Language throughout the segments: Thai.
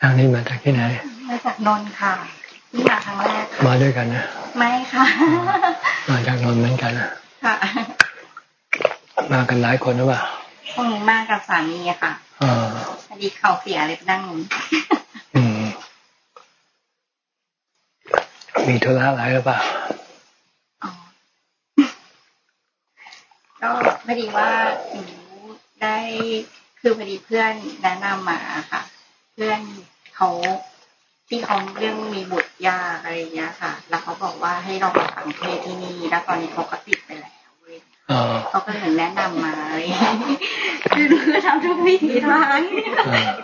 ทางนี้มาจากที่ไหน มาจากนนท์ค่ะที่มาครั้งแรก มาด้วยกันนะ ไม่ค่ะ มาจากนนท์เหมือนกันนะค่ะ มากันหลายคนหรือเปล่าพวกหนูมากับสามีค่ะอ่าพอดีเขาเสียเลยไปนั่งนู้นอืมมีธุระอะไรหรือเปล่าอ๋อก็พอดีว่าหนูได้คือพอดีเพื่อนแนะนำมาค่ะ เพื่อน เขาที่เขาเรื่องมีบุตรยากอะไรอย่างเงี้ยค่ะ แล้วเขาบอกว่าให้ลองมาฟังเทศน์ที่นี่ แล้วตอนนี้เขาก็ติดไปแล้วเว้ยอ่าเขาก็เหมือนแนะนำมาอะไรอย่างเงี้ยคือหนูก็ทำทุกวิถีทางอ่า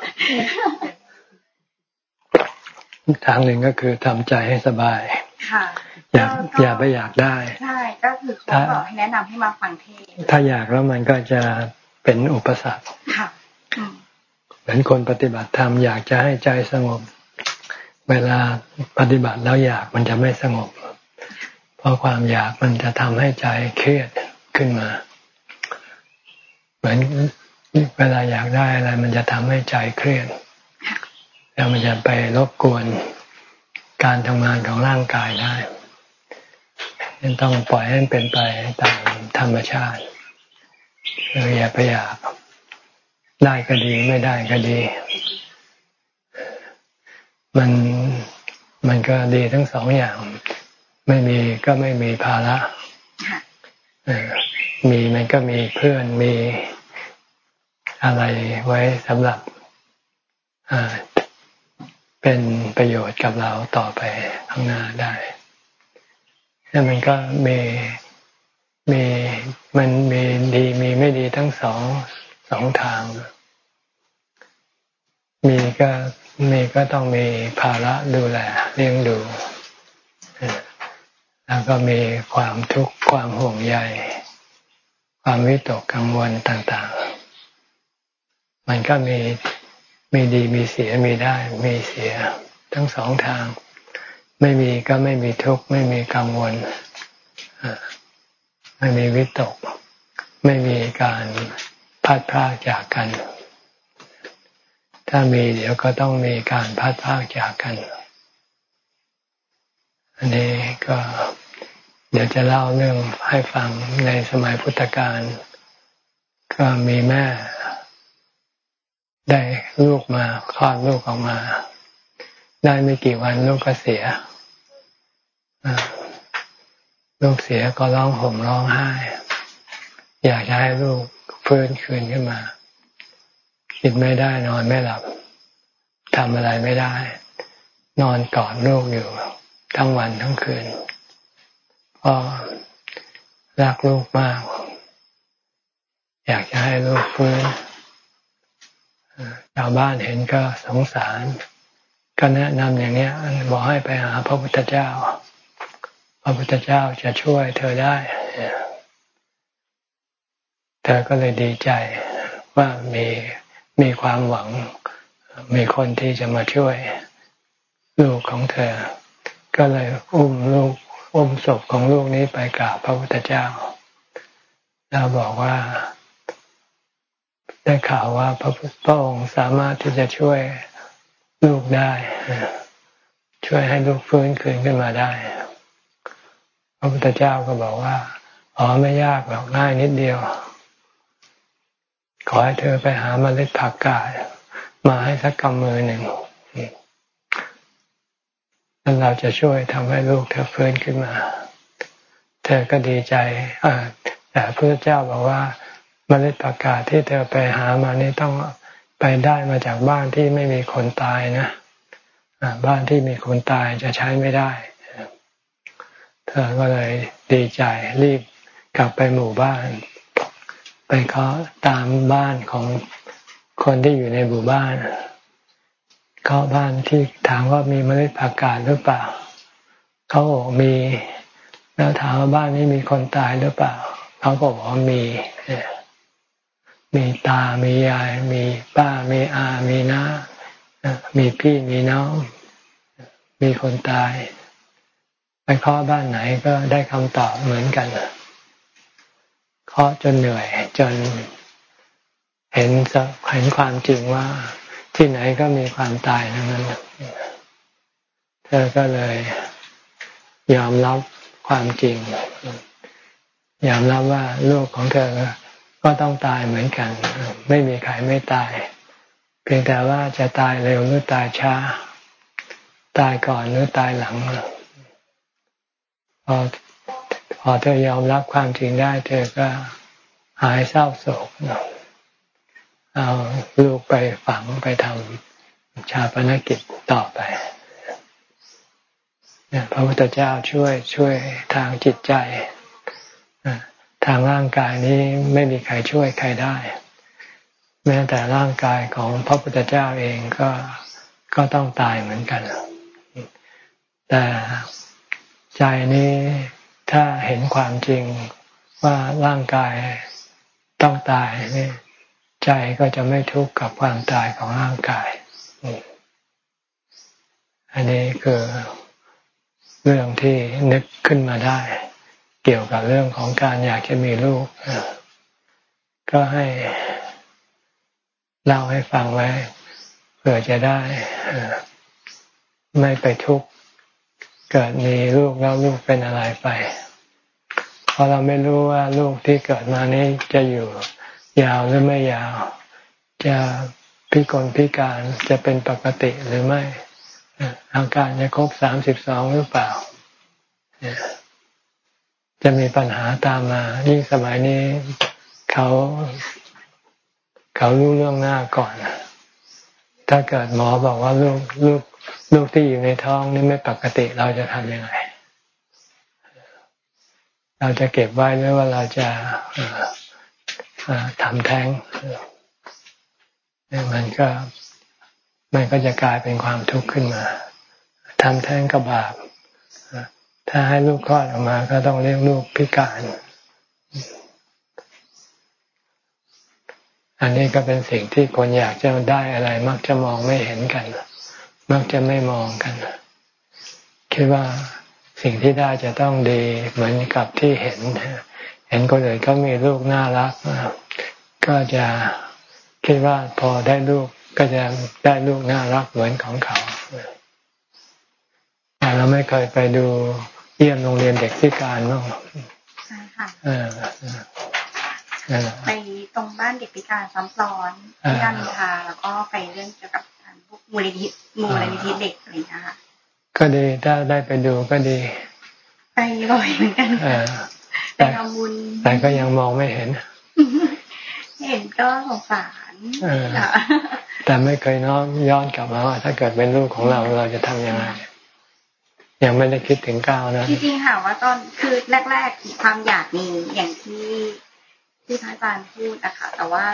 ทางหนึ่งก็คือทำใจให้สบาย ค่ะอย่าก็อย่าไปอยากได้ใช่ก็คือเขาบอกให้แนะนำให้มาฟังเทศน์ถ้าอยากแล้วมันก็จะเป็นอุปสรรคค่ะอืมเห มือนคนปฏิบัติธรรมอยากจะให้ใจสงบ เวลาปฏิบัติแล้วอยากมันจะไม่สงบ เพราะความอยากมันจะทำให้ใจเครียดขึ้นมา เหมือนเวลาอยากได้อะไร มันจะทำให้ใจเครียด แล้วมันจะไปรบกวนการทำงานของร่างกายได้ยังต้องปล่อยให้มันเป็นไปตามธรรมชาติเราอย่าไปอยาก ได้ก็ดีไม่ได้ก็ดี มันมันก็ดีทั้งสองอย่าง ไม่มีก็ไม่มีภาระค่ะเออมีมันก็มีเพื่อนมีอะไรไว้สำหรับอ่าเป็นประโยชน์กับเราต่อไปข้างหน้าได้แล้วมันก็มีมีมันมีดีมีไม่ดีทั้งสองส องทาง มีก็มีก็ต้องมีภาระดูแลเลี้ยงดู แล้วก็มีความทุกข์ความห่วงใย ความวิตกกังวลต่างๆ มันก็มีมีดีมีเสียมีได้มีเสีย ทั้งสองทาง ไม่มีก็ไม่มีทุกข์ไม่มีกังวลไม่มีวิตก ไม่มีการ พัดพรากจากกัน ถ้ามีเดี๋ยวก็ต้องมีการพัดพรากจากกัน อันนี้ก็เดี๋ยวจะเล่าเรื่องให้ฟังในสมัยพุทธกาลก็มีแม่ ได้ลูกมาคลอดลูกออกมา ได้ไม่กี่วันลูกก็เสียลูกเสียก็ร้องห่มร้องไห้ อยากจะให้ลูก ฟื้นคืนขึ้นมากินไม่ได้นอนไม่หลับทำอะไรไม่ได้ นอนกอดลูกอยู่ ทั้งวันทั้งคืนพราะรักลูกมาก อยากจะให้ลูกฟื้นชาวบ้านเห็นก็สงสาร ก็แนะนำอย่างนี้บอกให้ไปหาพระพุทธเจ้า พระพุทธเจ้าจะช่วยเธอได้ เธอก็เลยดีใจว่ามีมีความหวัง มีคนที่จะมาช่วยลูกของเธอ ก็เลยอุ้มลูกอุ้มศพของลูกนี้ไปกราบพระพุทธเจ้า แล้วบอกว่า ได้ข่าวว่าพระพุทธองค์สามารถที่จะช่วยลูกได้ ช่วยให้ลูกฟื้นคืนขึ้นมาได้ พระพุทธเจ้าก็บอกว่า อ๋อไม่ยากหรอกง่ายนิดเดียว ขอให้เธอไปหาเมล็ดผักกาดมาให้สักกำมือหนึ่งแล้วเราจะช่วยทำให้ลูกเธอฟื้นขึ้นมา เธอก็ดีใจแต่พระเจ้าบอกว่าเมล็ดผักกาดที่เธอไปหามานี่ต้องไปได้มาจากบ้านที่ไม่มีคนตายนะบ้านที่มีคนตายจะใช้ไม่ได้เธอก็เลยดีใจรีบกลับไปหมู่บ้าน ไปเคาะตามบ้านของคนที่อยู่ในหมู่บ้าน เคาะบ้านที่ถามว่ามีเมล็ดผักกาดหรือเปล่า เขาบอกมี แล้วถามว่าบ้านนี้มีคนตายหรือเปล่า เขาก็บอกว่ามีมีตา มียาย มีป้า มีอา มีน้า มีพี่มีน้อง มีคนตาย ไปเคาะบ้านไหนก็ได้คำตอบเหมือนกัน เคาะจนเหนื่อยจนเห็นเห็นความจริงว่าที่ไหนก็มีความตายทั้งนั้นเธอก็เลยยอมรับความจริง ยอมรับว่าลูกของเธอก็ต้องตายเหมือนกัน ไม่มีใครไม่ตาย เพียงแต่ว่าจะตายเร็วหรือตายช้า ตายก่อนหรือตายหลังพอ พอเธอยอมรับความจริงได้ เธอก็หายเศร้าโศกเอาลูกไปฝังไปทำชาปนกิจต่อไปพระพุทธเจ้าช่วยช่วยทางจิตใจทางร่างกายนี้ไม่มีใครช่วยใครได้ แม้แต่ร่างกายของพระพุทธเจ้าเองก็ก็ต้องตายเหมือนกัน แต่ใจนี้ ถ้าเห็นความจริงว่าร่างกายต้องตายนี่ใจก็จะไม่ทุกข์กับความตายของร่างกายอันนี้คือเรื่องที่นึกขึ้นมาได้ เกี่ยวกับเรื่องของการอยากจะมีลูก ก็ให้เล่าให้ฟังไว้เผื่อจะได้ไม่ไปทุกข์เกิดมีลูกแล้วลูกเป็นอะไรไป เพราะเราไม่รู้ว่าลูกที่เกิดมานี้จะอยู่ยาวหรือไม่ยาว จะพิกลพิการจะเป็นปกติหรือไม่ อาการจะครบสามสิบสองหรือเปล่า จะมีปัญหาตามมา ยิ่งสมัยนี้เขาเขารู้เรื่องหน้าก่อน ถ้าเกิดหมอบอกว่าลูกลูกลูกที่อยู่ในท้องนี่ไม่ปกติเราจะทำยังไง เราจะเก็บไว้หรือว่าเราจะทำแท้งมันก็มันก็จะกลายเป็นความทุกข์ขึ้นมาทำแท้งก็บาปถ้าให้ลูกคลอดออกมา ก็ต้องเลี้ยงลูกพิการ อันนี้ก็เป็นสิ่งที่คนอยากจะได้อะไร มักจะมองไม่เห็นกัน มักจะไม่มองกัน คิดว่า สิ่งที่ได้จะต้องดีเหมือนกับที่เห็น เห็นคนอื่นเขามีลูกน่ารัก ก็จะคิดว่าพอได้ลูกก็จะได้ลูกน่ารักเหมือนของเขาแต่เราไม่เคยไปดูเยี่ยมโรงเรียนเด็กพิการบ้างใช่ค่ะไปตรงบ้านเด็กพิการซ้ำซ้อนที่รามินทาแล้วก็ไปเรื่องเกี่ยวกับพวกมูลนิธิมูลนิธิเด็กอะไรอย่างเงี้ยค่ะ ก็ดีถ้าได้ไปดูก็ดี ไปบ่อยเหมือนกันไปทำบุญแต่ก็ยังมองไม่เห็น เห็นก็สงสารแต่ไม่เคยน้องย้อนกลับมาว่า ถ้าเกิดเป็นลูกของเราเราจะทํำยังไงยังไม่ได้คิดถึงก้าวนะจริงๆค่ะว่าตอนคือแรกๆความอยากมีอย่างที่ที่พระอาจารย์พูดนะคะแต่ว่า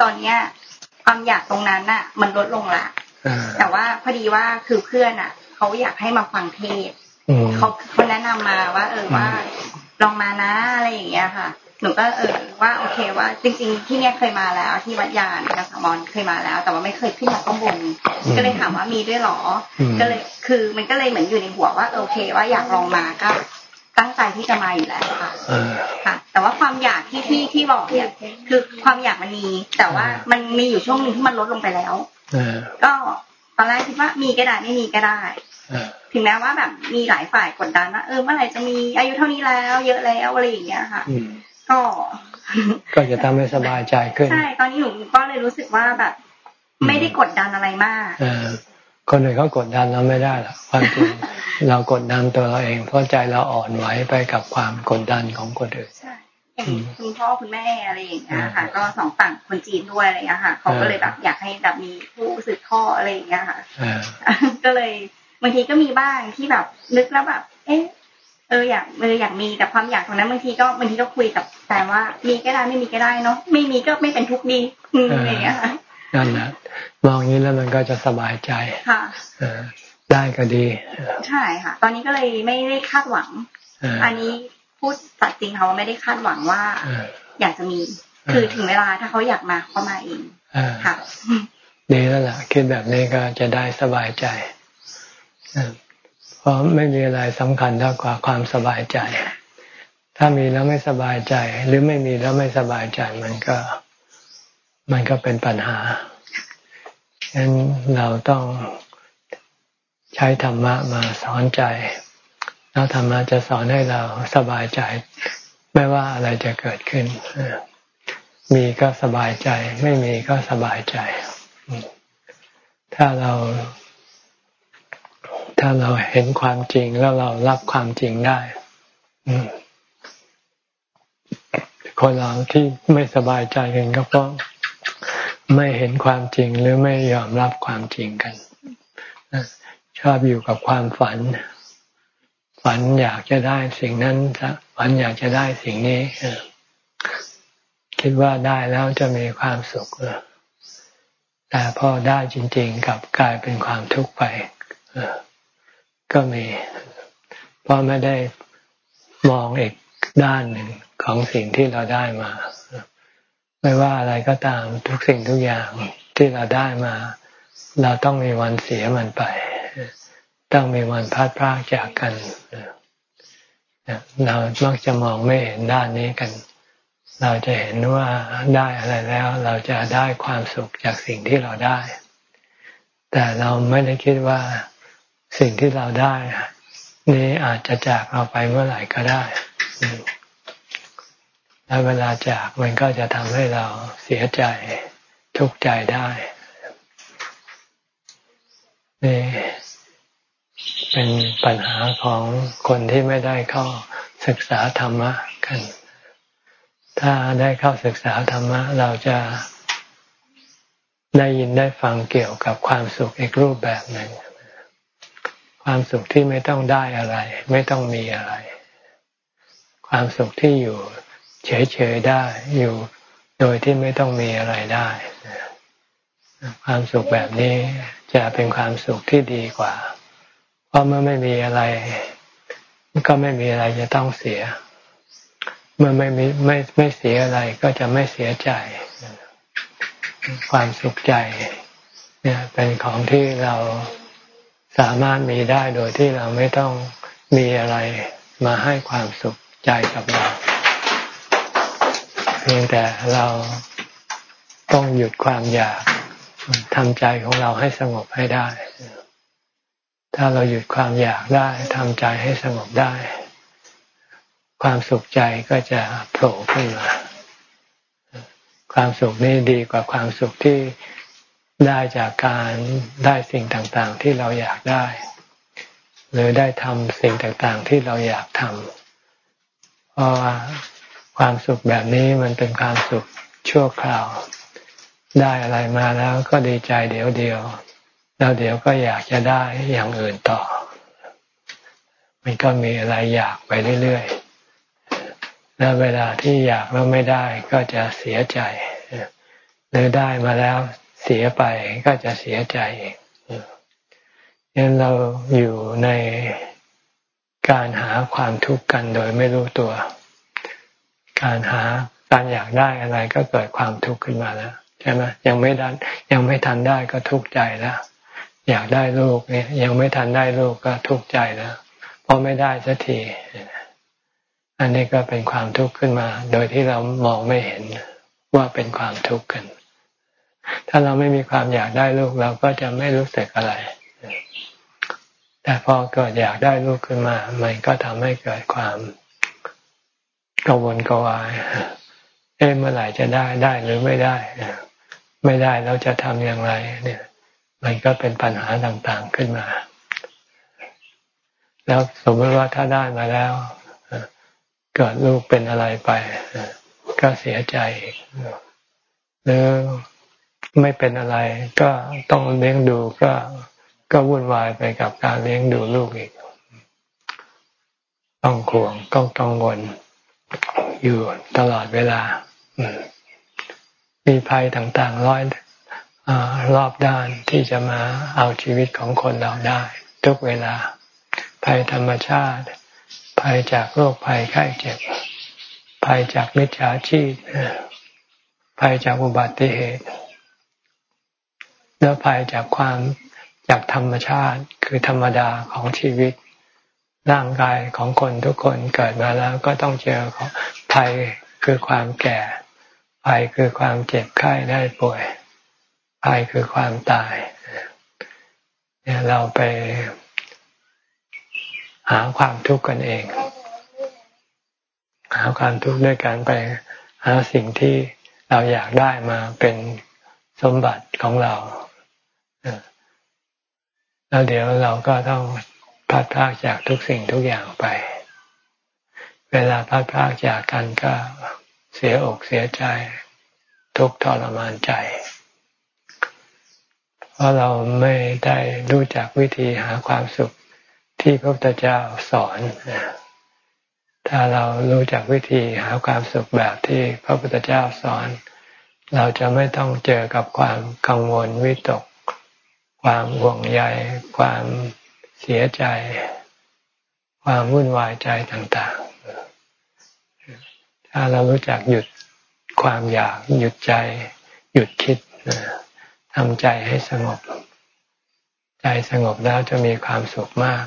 ตอนเนี้ยความอยากตรงนั้นน่ะ มันลดลงละแต่ว่าพอดีว่าคือเพื่อนอะ เขาอยากให้มาฟังเทศเขาเขาแนะนำมาว่า เออว่าลองมานะอะไรอย่างเงี้ยค่ะ หนูก็เออว่าโอเคว่า จริง ๆ ที่เนี้ยเคยมาแล้ว ที่วัดยานกาสมอนเคยมาแล้ว แต่ว่าไม่เคยขึ้นมาข้างบน ก็เลยถามว่ามีด้วยหรอ ก็เลยคือมันก็เลยเหมือนอยู่ในหัวว่าโอเค ว่าอยากลองมาก็ตั้งใจที่จะมาอยู่แล้วค่ะค่ะ แต่ว่าความอยากที่ที่ที่บอกเนี่ยคือความอยากมันมี แต่ว่ามันมีอยู่ช่วงหนึ่งที่มันลดลงไปแล้วก็ตอนแรกคิดว่ามีก็ได้ไม่มีก็ได้ ถึงแม้ว่าแบบมีหลายฝ่ายกดดันว่าเออเมื่อไหร่จะมีอายุเท่านี้แล้ว เยอะแล้วอะไรอย่างเงี้ยค่ะก็ก็จะทำให้สบายใจขึ้นใช่ตอนนี้หนูก็เลยรู้สึกว่าแบบ ไม่ได้กดดันอะไรมากอคนอื่นเขากดดันเราไม่ได้หรอกความจริงเรากดดันตัวเราเองเพราะใจเราอ่อนไหวไปกับความกดดันของคนอื่นใช่คุณพ่อคุณแม่อะไรอย่างเงี้ยค่ะ ก็สองฝั่งคนจีนด้วยอะไรอย่างเงี้ยค่ะเขาก็เลยแบบอยากให้แบบมีผู้สืบทอดอะไรอย่างเงี้ยค่ะก็เลย บางทีก็มีบ้างที่แบบนึกแล้วแบบ เอ๊ะเอออยากเอออยากมีแต่ความอยากตรงนั้นบางทีก็บางทีก็คุยกับแต่ว่า มีก็ได้ไม่มีก็ได้เนาะไม่มีก็ไม่เป็นทุกข์ดีอะไรอย่างเงี้ยค่ะนั่นแหละมองนี้แล้วมันก็จะสบายใจค่ะได้ก็ดีใช่ค่ะ ตอนนี้ก็เลยไม่ได้คาดหวัง อันนี้พูดสัตย์จริงค่ะว่าไม่ได้คาดหวังว่า อยากจะมี คือถึงเวลาถ้าเขาอยากมาเขามาเองค่ะดีแล้วล่ะคิดแบบนี้ก็จะได้สบายใจ เพราะไม่มีอะไรสำคัญเท่ากว่าความสบายใจ ถ้ามีแล้วไม่สบายใจ หรือไม่มีแล้วไม่สบายใจมันก็ มันก็เป็นปัญหาฉะนั้นเราต้องใช้ธรรมะมาสอนใจ แล้วธรรมะจะสอนให้เราสบายใจ ไม่ว่าอะไรจะเกิดขึ้น มีก็สบายใจ ไม่มีก็สบายใจ ถ้าเรา ถ้าเราเห็นความจริงแล้วเรารับความจริงได้คนเราที่ไม่สบายใจกันก็เพราะไม่เห็นความจริงหรือไม่ยอมรับความจริงกันชอบอยู่กับความฝัน ฝันอยากจะได้สิ่งนั้นฝันอยากจะได้สิ่งนี้คิดว่าได้แล้วจะมีความสุขแต่พอได้จริง ๆกับกลายเป็นความทุกข์ไป ก็มีเพราะไม่ได้มองอีกด้านหนึ่งของสิ่งที่เราได้มา ไม่ว่าอะไรก็ตามทุกสิ่งทุกอย่างที่เราได้มา เราต้องมีวันเสียมันไป ต้องมีวันพัดพรากจากกันเรามักจะมองไม่เห็นด้านนี้กัน เราจะเห็นว่าได้อะไรแล้ว เราจะได้ความสุขจากสิ่งที่เราได้ แต่เราไม่ได้คิดว่า สิ่งที่เราได้ นี้อาจจะจากเราไปเมื่อไหร่ก็ได้ แล้วเวลาจากมันก็จะทำให้เราเสียใจทุกข์ใจได้นี่เป็นปัญหาของคนที่ไม่ได้เข้าศึกษาธรรมะกัน ถ้าได้เข้าศึกษาธรรมะ เราจะได้ยินได้ฟังเกี่ยวกับความสุขอีกรูปแบบหนึ่ง ความสุขที่ไม่ต้องได้อะไร ไม่ต้องมีอะไร ความสุขที่อยู่เฉยๆได้อยู่โดยที่ไม่ต้องมีอะไรได้ความสุขแบบนี้จะเป็นความสุขที่ดีกว่า เพราะเมื่อไม่มีอะไร ก็ไม่มีอะไรจะต้องเสีย เมื่อไม่มีไม่ไม่เสียอะไรก็จะไม่เสียใจ ความสุขใจ เนี่ยเป็นของที่เรา สามารถมีได้โดยที่เราไม่ต้องมีอะไรมาให้ความสุขใจกับเรา เพียงแต่เราต้องหยุดความอยากทำใจของเราให้สงบให้ได้ ถ้าเราหยุดความอยากได้ทำใจให้สงบได้ ความสุขใจก็จะโผล่ขึ้นมา ความสุขนี้ดีกว่าความสุขที่ ได้จากการได้สิ่งต่างๆที่เราอยากได้ หรือได้ทำสิ่งต่างๆที่เราอยากทำเพราะว่าความสุขแบบนี้มันเป็นความสุขชั่วคราว ได้อะไรมาแล้วก็ดีใจเดี๋ยวเดียว แล้วเดี๋ยวก็อยากจะได้อย่างอื่นต่อ มันก็มีอะไรอยากไปเรื่อยๆแล้วเวลาที่อยากแล้วไม่ได้ก็จะเสียใจหรือได้มาแล้ว เสียไปก็จะเสียใจเองยังเราอยู่ในการหาความทุกข์กันโดยไม่รู้ตัว การหาการอยากได้อะไรก็เกิดความทุกข์ขึ้นมาแล้วใช่ไหมยังไม่ดันยังไม่ทันได้ก็ทุกข์ใจแล้ว อยากได้ลูกเนี่ย ยังไม่ทันได้ลูกก็ทุกข์ใจแล้วเพราะไม่ได้สักทีอันนี้ก็เป็นความทุกข์ขึ้นมา โดยที่เรามองไม่เห็นว่าเป็นความทุกข์กัน ถ้าเราไม่มีความอยากได้ลูกเราก็จะไม่รู้สึกอะไร แต่พอเกิดอยากได้ลูกขึ้นมา มันก็ทำให้เกิดความกังวลกวาย เอ๊ะเมื่อไหร่จะได้ได้หรือไม่ได้ ไม่ได้แล้วจะทำอย่างไร เนี่ย มันก็เป็นปัญหาต่างๆขึ้นมา แล้วสมมติว่าถ้าได้มาแล้วเกิดลูกเป็นอะไรไปก็เสียใจหรือ ไม่เป็นอะไร ก็ต้องเลี้ยงดูก็ก็วุ่นวายไปกับการเลี้ยงดูลูกอีก ต้องข่วงต้องกังวลอยู่ตลอดเวลา มีภัยต่างๆร้อยอรอบด้านที่จะมาเอาชีวิตของคนเราได้ ทุกเวลา ภัยธรรมชาติ ภัยจากโรคภัยไข้เจ็บ ภัยจากมิจฉาชีพภัยจากอุบัติเหตุ แล้วภัยจากความจากธรรมชาติคือธรรมดาของชีวิต ร่างกายของคนทุกคนเกิดมาแล้วก็ต้องเจอภัยคือความแก่ ภัยคือความเจ็บไข้ได้ป่วย ภัยคือความตายเนี่ยเราไปหาความทุกข์กันเอง หาความทุกข์ด้วยการไปหาสิ่งที่เราอยากได้มาเป็นสมบัติของเรา แล้วเดี๋ยวเราก็ต้องพัดพากจากทุกสิ่งทุกอย่างไป เวลาพัดพากจากกันก็เสียอกเสียใจ ทุกทรมานใจ เพราะเราไม่ได้รู้จักวิธีหาความสุขที่พระพุทธเจ้าสอน ถ้าเรารู้จักวิธีหาความสุขแบบที่พระพุทธเจ้าสอน เราจะไม่ต้องเจอกับความกังวลวิตก ความห่วงใยความเสียใจ ความวุ่นวายใจต่างๆ ถ้าเรารู้จักหยุดความอยาก หยุดใจ หยุดคิดทำใจให้สงบ ใจสงบแล้วจะมีความสุขมาก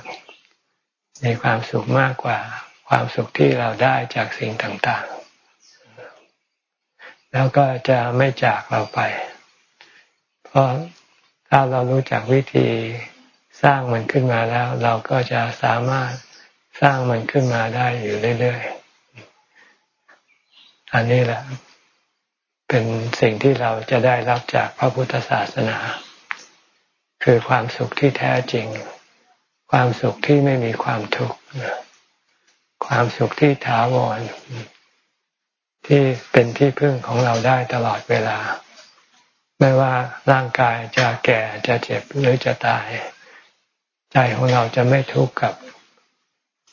มีความสุขมากกว่า ความสุขที่เราได้จากสิ่งต่างๆ แล้วก็จะไม่จากเราไป เพราะ ถ้าเรารู้จักวิธีสร้างมันขึ้นมาแล้ว เราก็จะสามารถสร้างมันขึ้นมาได้อยู่เรื่อยๆ อันนี้แหละ เป็นสิ่งที่เราจะได้รับจากพระพุทธศาสนา คือความสุขที่แท้จริง ความสุขที่ไม่มีความทุกข์ความสุขที่ถาวรที่เป็นที่พึ่งของเราได้ตลอดเวลา ไม่ว่าร่างกายจะแก่จะเจ็บหรือจะตาย ใจของเราจะไม่ทุกข์กับ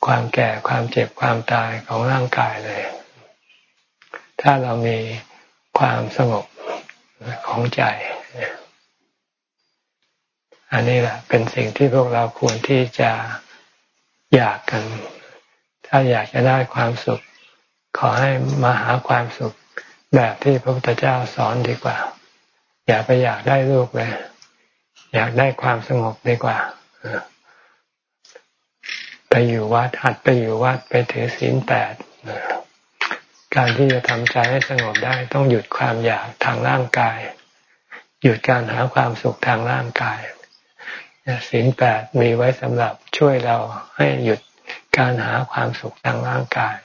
ความแก่ความเจ็บความตายของร่างกายเลย ถ้าเรามีความสงบของใจ อันนี้แหละเป็นสิ่งที่พวกเราควรที่จะอยากกัน ถ้าอยากจะได้ความสุข ขอให้มาหาความสุขแบบที่พระพุทธเจ้าสอนดีกว่า อย่าไปอยากได้ลูกเลย อยากได้ความสงบดีกว่าไปอยู่วัดหัดไปอยู่วัดไปถือศีลแปดการที่จะทำใจให้สงบได้ต้องหยุดความอยากทางร่างกาย หยุดการหาความสุขทางร่างกายศีลแปดมีไว้สำหรับช่วยเราให้หยุดการหาความสุขทางร่างกาย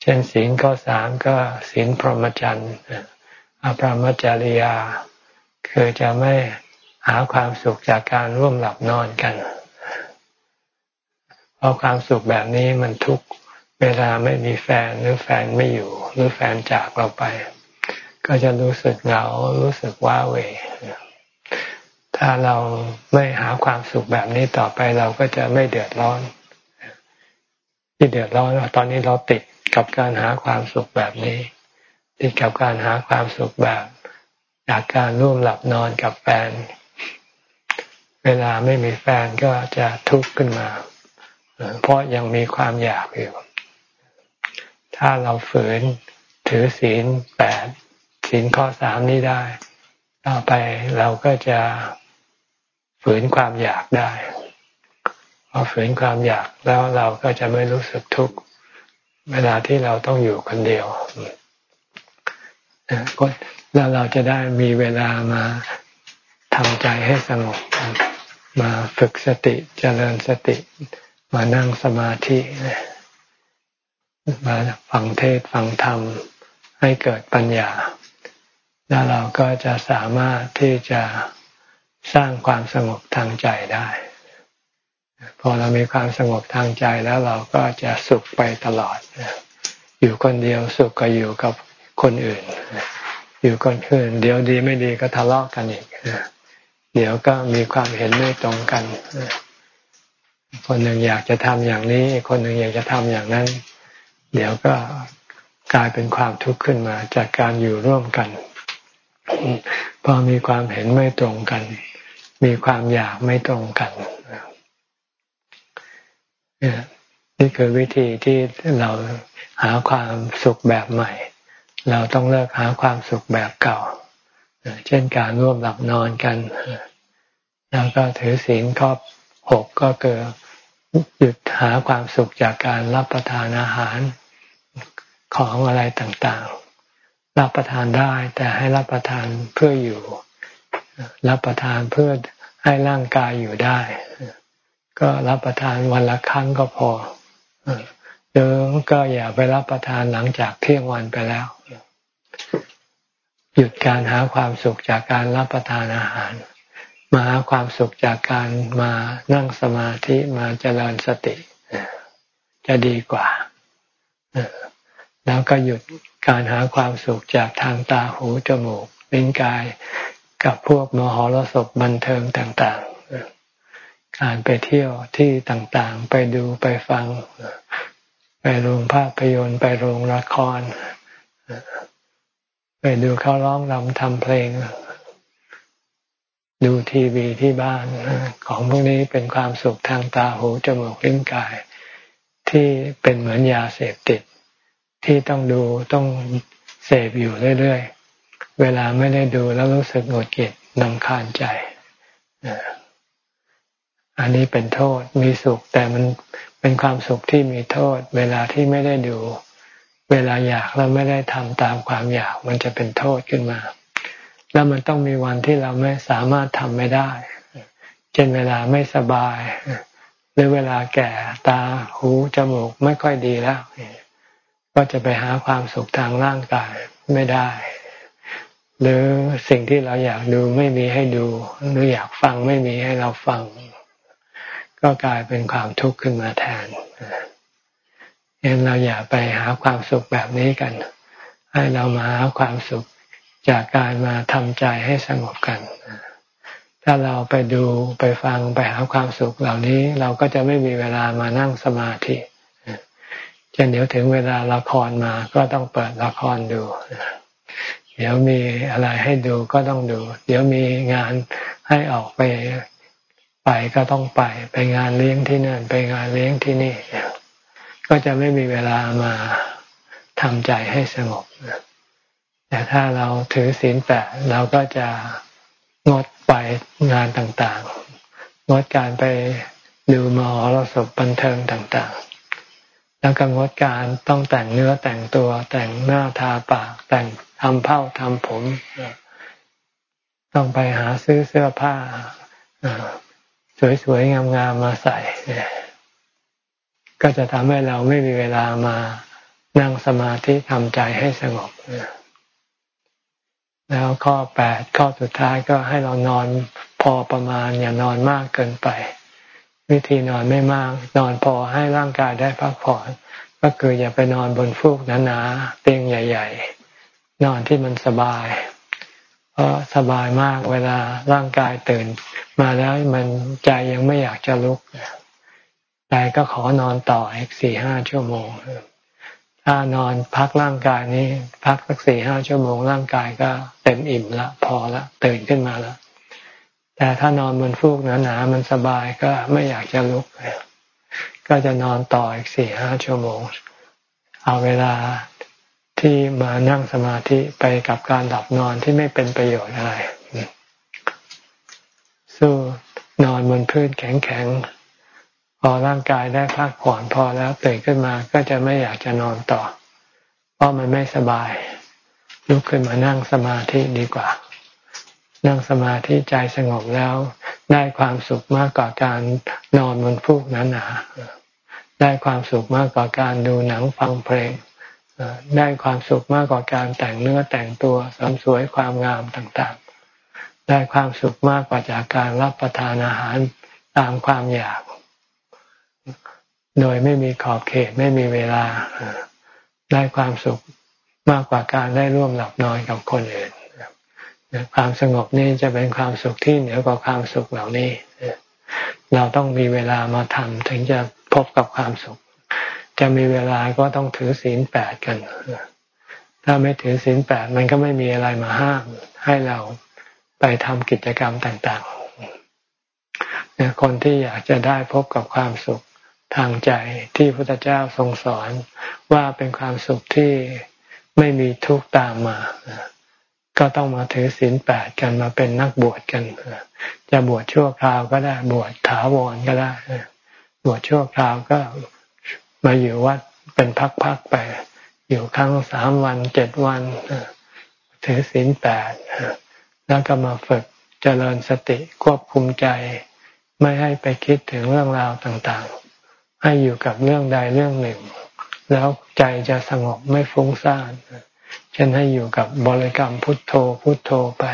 เช่นศีลข้อสามก็ศีลพรหมจรรย์ อภรมจริยา คือจะไม่หาความสุขจากการร่วมหลับนอนกัน เพราะความสุขแบบนี้มันทุกเวลาไม่มีแฟนหรือแฟนไม่อยู่ หรือแฟนจากเราไป ก็จะรู้สึกเหงารู้สึกว้าเหวถ้าเราไม่หาความสุขแบบนี้ต่อไปเราก็จะไม่เดือดร้อน ที่เดือดร้อนตอนนี้เราติดกับการหาความสุขแบบนี้ ติดกับการหาความสุขแบบจากการร่วมหลับนอนกับแฟน เวลาไม่มีแฟนก็จะทุกข์ขึ้นมา เพราะยังมีความอยากอยู่ ถ้าเราฝืนถือศีลแปดศีลข้อสามนี้ได้ ต่อไปเราก็จะฝืนความอยากได้พอฝืนความอยากแล้วเราก็จะไม่รู้สึกทุกข์เวลาที่เราต้องอยู่คนเดียว แล้วเราจะได้มีเวลามาทำใจให้สงบ มาฝึกสติเจริญสติ มานั่งสมาธิมาฟังเทศฟังธรรมให้เกิดปัญญา แล้วเราก็จะสามารถที่จะสร้างความสงบทางใจได้ พอเรามีความสงบทางใจแล้วเราก็จะสุขไปตลอด อยู่คนเดียวสุขก็อยู่กับ คนอื่น อยู่คนอื่น เดี๋ยวดีไม่ดีก็ทะเลาะกกันอีกเดี๋ยวก็มีความเห็นไม่ตรงกันคนหนึ่งอยากจะทำอย่างนี้ คนหนึ่งอยากจะทำอย่างนั้น เดี๋ยวก็กลายเป็นความทุกข์ขึ้นมา จากการอยู่ร่วมกันพอมีความเห็นไม่ตรงกัน มีความอยากไม่ตรงกันนี่คือวิธีที่เราหาความสุขแบบใหม่ เราต้องเลิกหาความสุขแบบเก่า เช่นการร่วมหลับนอนกัน แล้วก็ถือศีลครอบหกก็เกิดหยุดหาความสุขจากการรับประทานอาหารของอะไรต่างๆ รับประทานได้แต่ให้รับประทานเพื่ออยู่ รับประทานเพื่อให้ร่างกายอยู่ได้ ก็รับประทานวันละครั้งก็พอ หรือก็อย่าไปรับประทานหลังจากเที่ยงวันไปแล้ว หยุดการหาความสุขจากการรับประทานอาหาร มาหาความสุขจากการมานั่งสมาธิมาเจริญสติ จะดีกว่าแล้วก็หยุดการหาความสุขจากทางตาหูจมูกลิ้นกายกับพวกมหรสพบันเทิงต่างๆ การไปเที่ยวที่ต่างๆ ไปดูไปฟัง ไปโรงภาพยนตร์ไปโรงละคร ไปดูเขาร้องรำทำเพลง ดูทีวีที่บ้าน ของพวกนี้เป็นความสุขทางตาหูจมูกลิ้นกาย ที่เป็นเหมือนยาเสพติด ที่ต้องดูต้องเสพอยู่เรื่อยๆ เวลาไม่ได้ดูแล้วรู้สึกหงุดหงิดนำคาญใจอันนี้เป็นโทษมีสุขแต่มัน เป็นความสุขที่มีโทษ เวลาที่ไม่ได้ดู เวลาอยากแล้วไม่ได้ทำตามความอยากมันจะเป็นโทษขึ้นมา แล้วมันต้องมีวันที่เราไม่สามารถทำไม่ได้ เช่นเวลาไม่สบาย หรือเวลาแก่ตาหูจมูกไม่ค่อยดีแล้ว ก็จะไปหาความสุขทางร่างกายไม่ได้หรือสิ่งที่เราอยากดูไม่มีให้ดู หรืออยากฟังไม่มีให้เราฟัง ก็กลายเป็นความทุกข์ขึ้นมาแทนเองเราอย่าไปหาความสุขแบบนี้กัน ให้เรามาหาความสุขจากการมาทำใจให้สงบกัน ถ้าเราไปดูไปฟังไปหาความสุขเหล่านี้เราก็จะไม่มีเวลามานั่งสมาธิจะเดี๋ยวถึงเวลาละครมาก็ต้องเปิดละครดู เดี๋ยวมีอะไรให้ดูก็ต้องดู เดี๋ยวมีงานให้ออกไป ไปก็ต้องไป ไปงานเลี้ยงที่นั่น ไปงานเลี้ยงที่นี่ ก็จะไม่มีเวลามาทำใจให้สงบแต่ถ้าเราถือศีลแปดเราก็จะงดไปงานต่างๆ งดการไปดูมอรสพบันเทิงต่างๆ แล้วก็งดการต้องแต่งเนื้อแต่งตัวแต่งหน้าทาปากแต่งทำเผ้าทำผม ต้องไปหาซื้อเสื้อผ้า สวยๆงามๆมาใส่ ก็จะทำให้เราไม่มีเวลามานั่งสมาธิทำใจให้สงบ แล้วข้อแปดข้อสุดท้ายก็ให้เรานอนพอประมาณ อย่านอนมากเกินไป วิธีนอนไม่มาก นอนพอให้ร่างกายได้พักผ่อน ก็คืออย่าไปนอนบนฟูกหนาๆเตียงใหญ่ ๆ นอนที่มันสบาย เพราะสบายมากเวลาร่างกายตื่น มาแล้วมันใจยังไม่อยากจะลุกใจก็ขอนอนต่ออีกสี่ห้าชั่วโมง ถ้านอนพักร่างกายนี้พักสักสี่ห้าชั่วโมงร่างกายก็เต็มอิ่มละ พอละ ตื่นขึ้นมาล้วแต่ถ้านอนบนฟูกหนาๆมันสบายก็ไม่อยากจะลุก ก็จะนอนต่ออีกสี่ห้าชั่วโมง เอาเวลา ที่มานั่งสมาธิไปกับการหลับนอนที่ไม่เป็นประโยชน์อะไร สู้นอนบนพื้นแข็งๆ พอร่างกายได้พักผ่อนพอแล้วตื่นขึ้นมาก็จะไม่อยากจะนอนต่อ เพราะมันไม่สบาย ลุกขึ้นมานั่งสมาธิดีกว่า นั่งสมาธิใจสงบแล้ว ได้ความสุขมากกว่าการนอนบนฟูกหนาๆได้ความสุขมากกว่าการดูหนังฟังเพลง ได้ความสุขมากกว่าการแต่งเนื้อแต่งตัวสมสวยความงามต่างๆ ได้ความสุขมากกว่าจากการรับประทานอาหารตามความอยาก โดยไม่มีขอบเขตไม่มีเวลา ได้ความสุขมากกว่าการได้ร่วมหลับนอนกับคนอื่นความสงบนี้จะเป็นความสุขที่เหนือกว่าความสุขเหล่านี้ เราต้องมีเวลามาทำถึงจะพบกับความสุข จะมีเวลาก็ต้องถือศีลแปดกัน ถ้าไม่ถือศีลแปดมันก็ไม่มีอะไรมาห้าม ให้เราไปทำกิจกรรมต่างๆคนที่อยากจะได้พบกับความสุขทางใจที่พระพุทธเจ้าทรงสอนว่าเป็นความสุขที่ไม่มีทุกข์ตามมา ก็ต้องมาถือศีลแปดกันมาเป็นนักบวชกัน จะบวชชั่วคราวก็ได้บวชถาวรก็ได้ บวชชั่วคราวก็ มาอยู่วัดเป็นพักๆไป อยู่ครั้งสามวันเจ็ดวันถือศีลแปดแล้วก็มาฝึกเจริญสติควบคุมใจ ไม่ให้ไปคิดถึงเรื่องราวต่างๆ ให้อยู่กับเรื่องใดเรื่องหนึ่ง แล้วใจจะสงบไม่ฟุ้งซ่านเช่นให้อยู่กับบริกรรมพุทโธพุทโธไป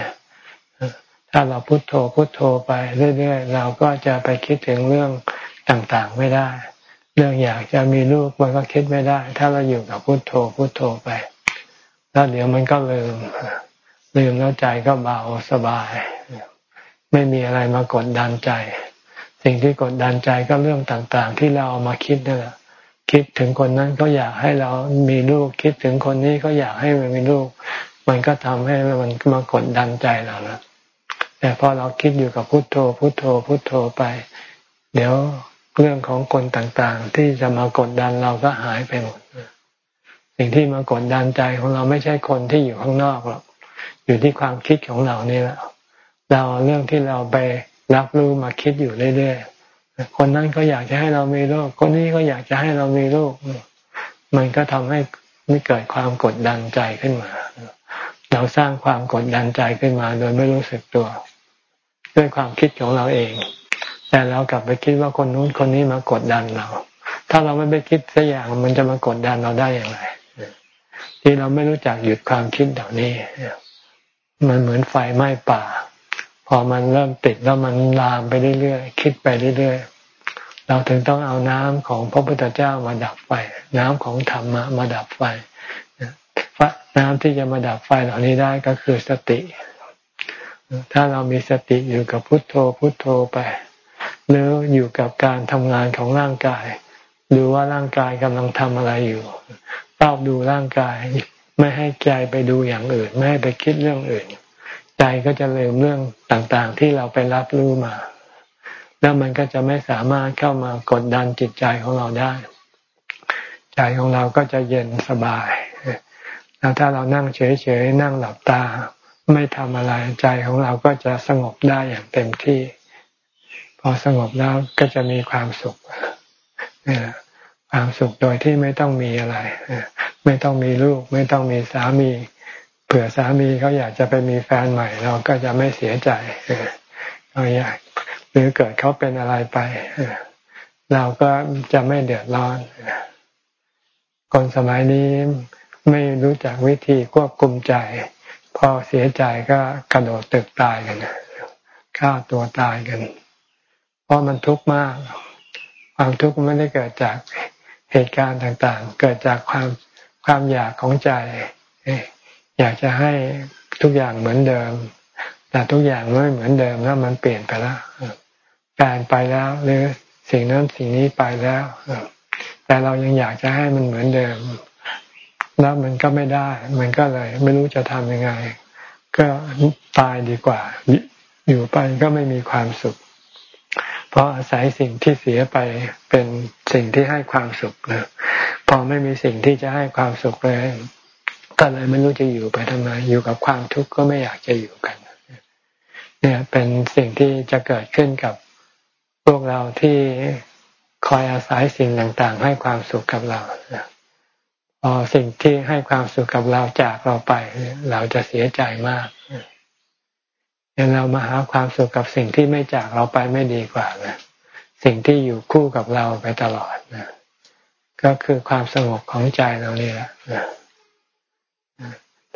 ถ้าเราพุทโธพุทโธไปเรื่อยๆเราก็จะไปคิดถึงเรื่องต่างๆไม่ได้ เรื่องอยากจะมีลูกมันก็คิดไม่ได้ ถ้าเราอยู่กับพุทโธพุทโธไป แล้วเดี๋ยวมันก็ลืมลืมแล้วใจก็เบาสบาย ไม่มีอะไรมากดดันใจ สิ่งที่กดดันใจก็เรื่องต่างๆ ที่เราเอามาคิดนั่นแหละคิดถึงคนนั้นก็อยากให้เรามีลูกคิดถึงคนนี้ก็อยากให้มันมีลูก มันก็ทำให้มันมากดดันใจเรานะแต่พอเราคิดอยู่กับพุทโธพุทโธพุทโธไป เดี๋ยว เรื่องของคนต่างๆ ที่จะมากดดันเราก็หายไปหมด สิ่งที่มากดดันใจของเราไม่ใช่คนที่อยู่ข้างนอกหรอก อยู่ที่ความคิดของเรานี่แหละ เราเรื่องที่เราไปรับรู้มาคิดอยู่เรื่อยๆ คนนั้นก็อยากจะให้เรามีลูกคนนี้ก็อยากจะให้เรามีลูกมันก็ทำให้ไม่เกิดความกดดันใจขึ้นมา เราสร้างความกดดันใจขึ้นมา โดยไม่รู้สึกตัว ด้วยความคิดของเราเอง แต่เรากลับไปคิดว่าคนนู้นคนนี้มากดดันเรา ถ้าเราไม่ไปคิดสักอย่างมันจะมากดดันเราได้อย่างไรที่เราไม่รู้จักหยุดความคิดเหล่านี้มันเหมือนไฟไหม้ป่า พอมันเริ่มติดแล้วมันลามไปเรื่อยๆคิดไปเรื่อยๆเราถึงต้องเอาน้ำของพระพุทธเจ้ามาดับไฟ น้ำของธรรมะมาดับไฟน้ำที่จะมาดับไฟเหล่านี้ได้ก็คือสติ ถ้าเรามีสติอยู่กับพุทโธพุทโธไป หรืออยู่กับการทำงานของร่างกาย ดูว่าร่างกายกำลังทำอะไรอยู่เฝ้าดูร่างกาย ไม่ให้ใจไปดูอย่างอื่น ไม่ให้ไปคิดเรื่องอื่น ใจก็จะลืมเรื่องต่างๆ ที่เราไปรับรู้มา แล้วมันก็จะไม่สามารถเข้ามากดดันจิตใจของเราได้ ใจของเราก็จะเย็นสบายแล้วถ้าเรานั่งเฉยๆนั่งหลับตา ไม่ทำอะไรใจของเราก็จะสงบได้อย่างเต็มที่ พอสงบแล้วก็จะมีความสุขนี่แหละความสุขโดยที่ไม่ต้องมีอะไรไม่ต้องมีลูก ไม่ต้องมีสามีเผื่อสามีเขาอยากจะไปมีแฟนใหม่ เราก็จะไม่เสียใจเราอยากหรือเกิดเขาเป็นอะไรไปเราก็จะไม่เดือดร้อนคนสมัยนี้ไม่รู้จักวิธีควบคุมใจ พอเสียใจก็กระโดดตึกตายกันฆ่าตัวตายกัน ราะมันทุกข์มาก ความทุกข์ไม่ได้เกิดจากเหตุการณ์ต่างๆ เกิดจากความความอยากของใจ อยากจะให้ทุกอย่างเหมือนเดิม แต่ทุกอย่างไม่เหมือนเดิมแล้วมันเปลี่ยนไปแล้วแฟนไปแล้ว หรือสิ่งนั้นสิ่งนี้ไปแล้วแต่เรายังอยากจะให้มันเหมือนเดิม แล้วมันก็ไม่ได้ มันก็เลย ไม่รู้จะทำยังไง ก็ตายดีกว่า อยู่ไปก็ไม่มีความสุข เพราะอาศัยสิ่งที่เสียไปเป็นสิ่งที่ให้ความสุขนะพอไม่มีสิ่งที่จะให้ความสุขเลยก็เลยไม่รู้จะอยู่ไปทำไมอยู่กับความทุกข์ก็ไม่อยากจะอยู่กัน เนี่ยเป็นสิ่งที่จะเกิดขึ้นกับพวกเราที่คอยอาศัยสิ่งต่างๆ ให้ความสุขกับเราพอสิ่งที่ให้ความสุขกับเราจากเราไป เราจะเสียใจมาก ยังเรามาหาความสุขกับสิ่งที่ไม่จากเราไปไม่ดีกว่านะสิ่งที่อยู่คู่กับเราไปตลอดนะก็คือความสงบของใจเราเนี่แหละ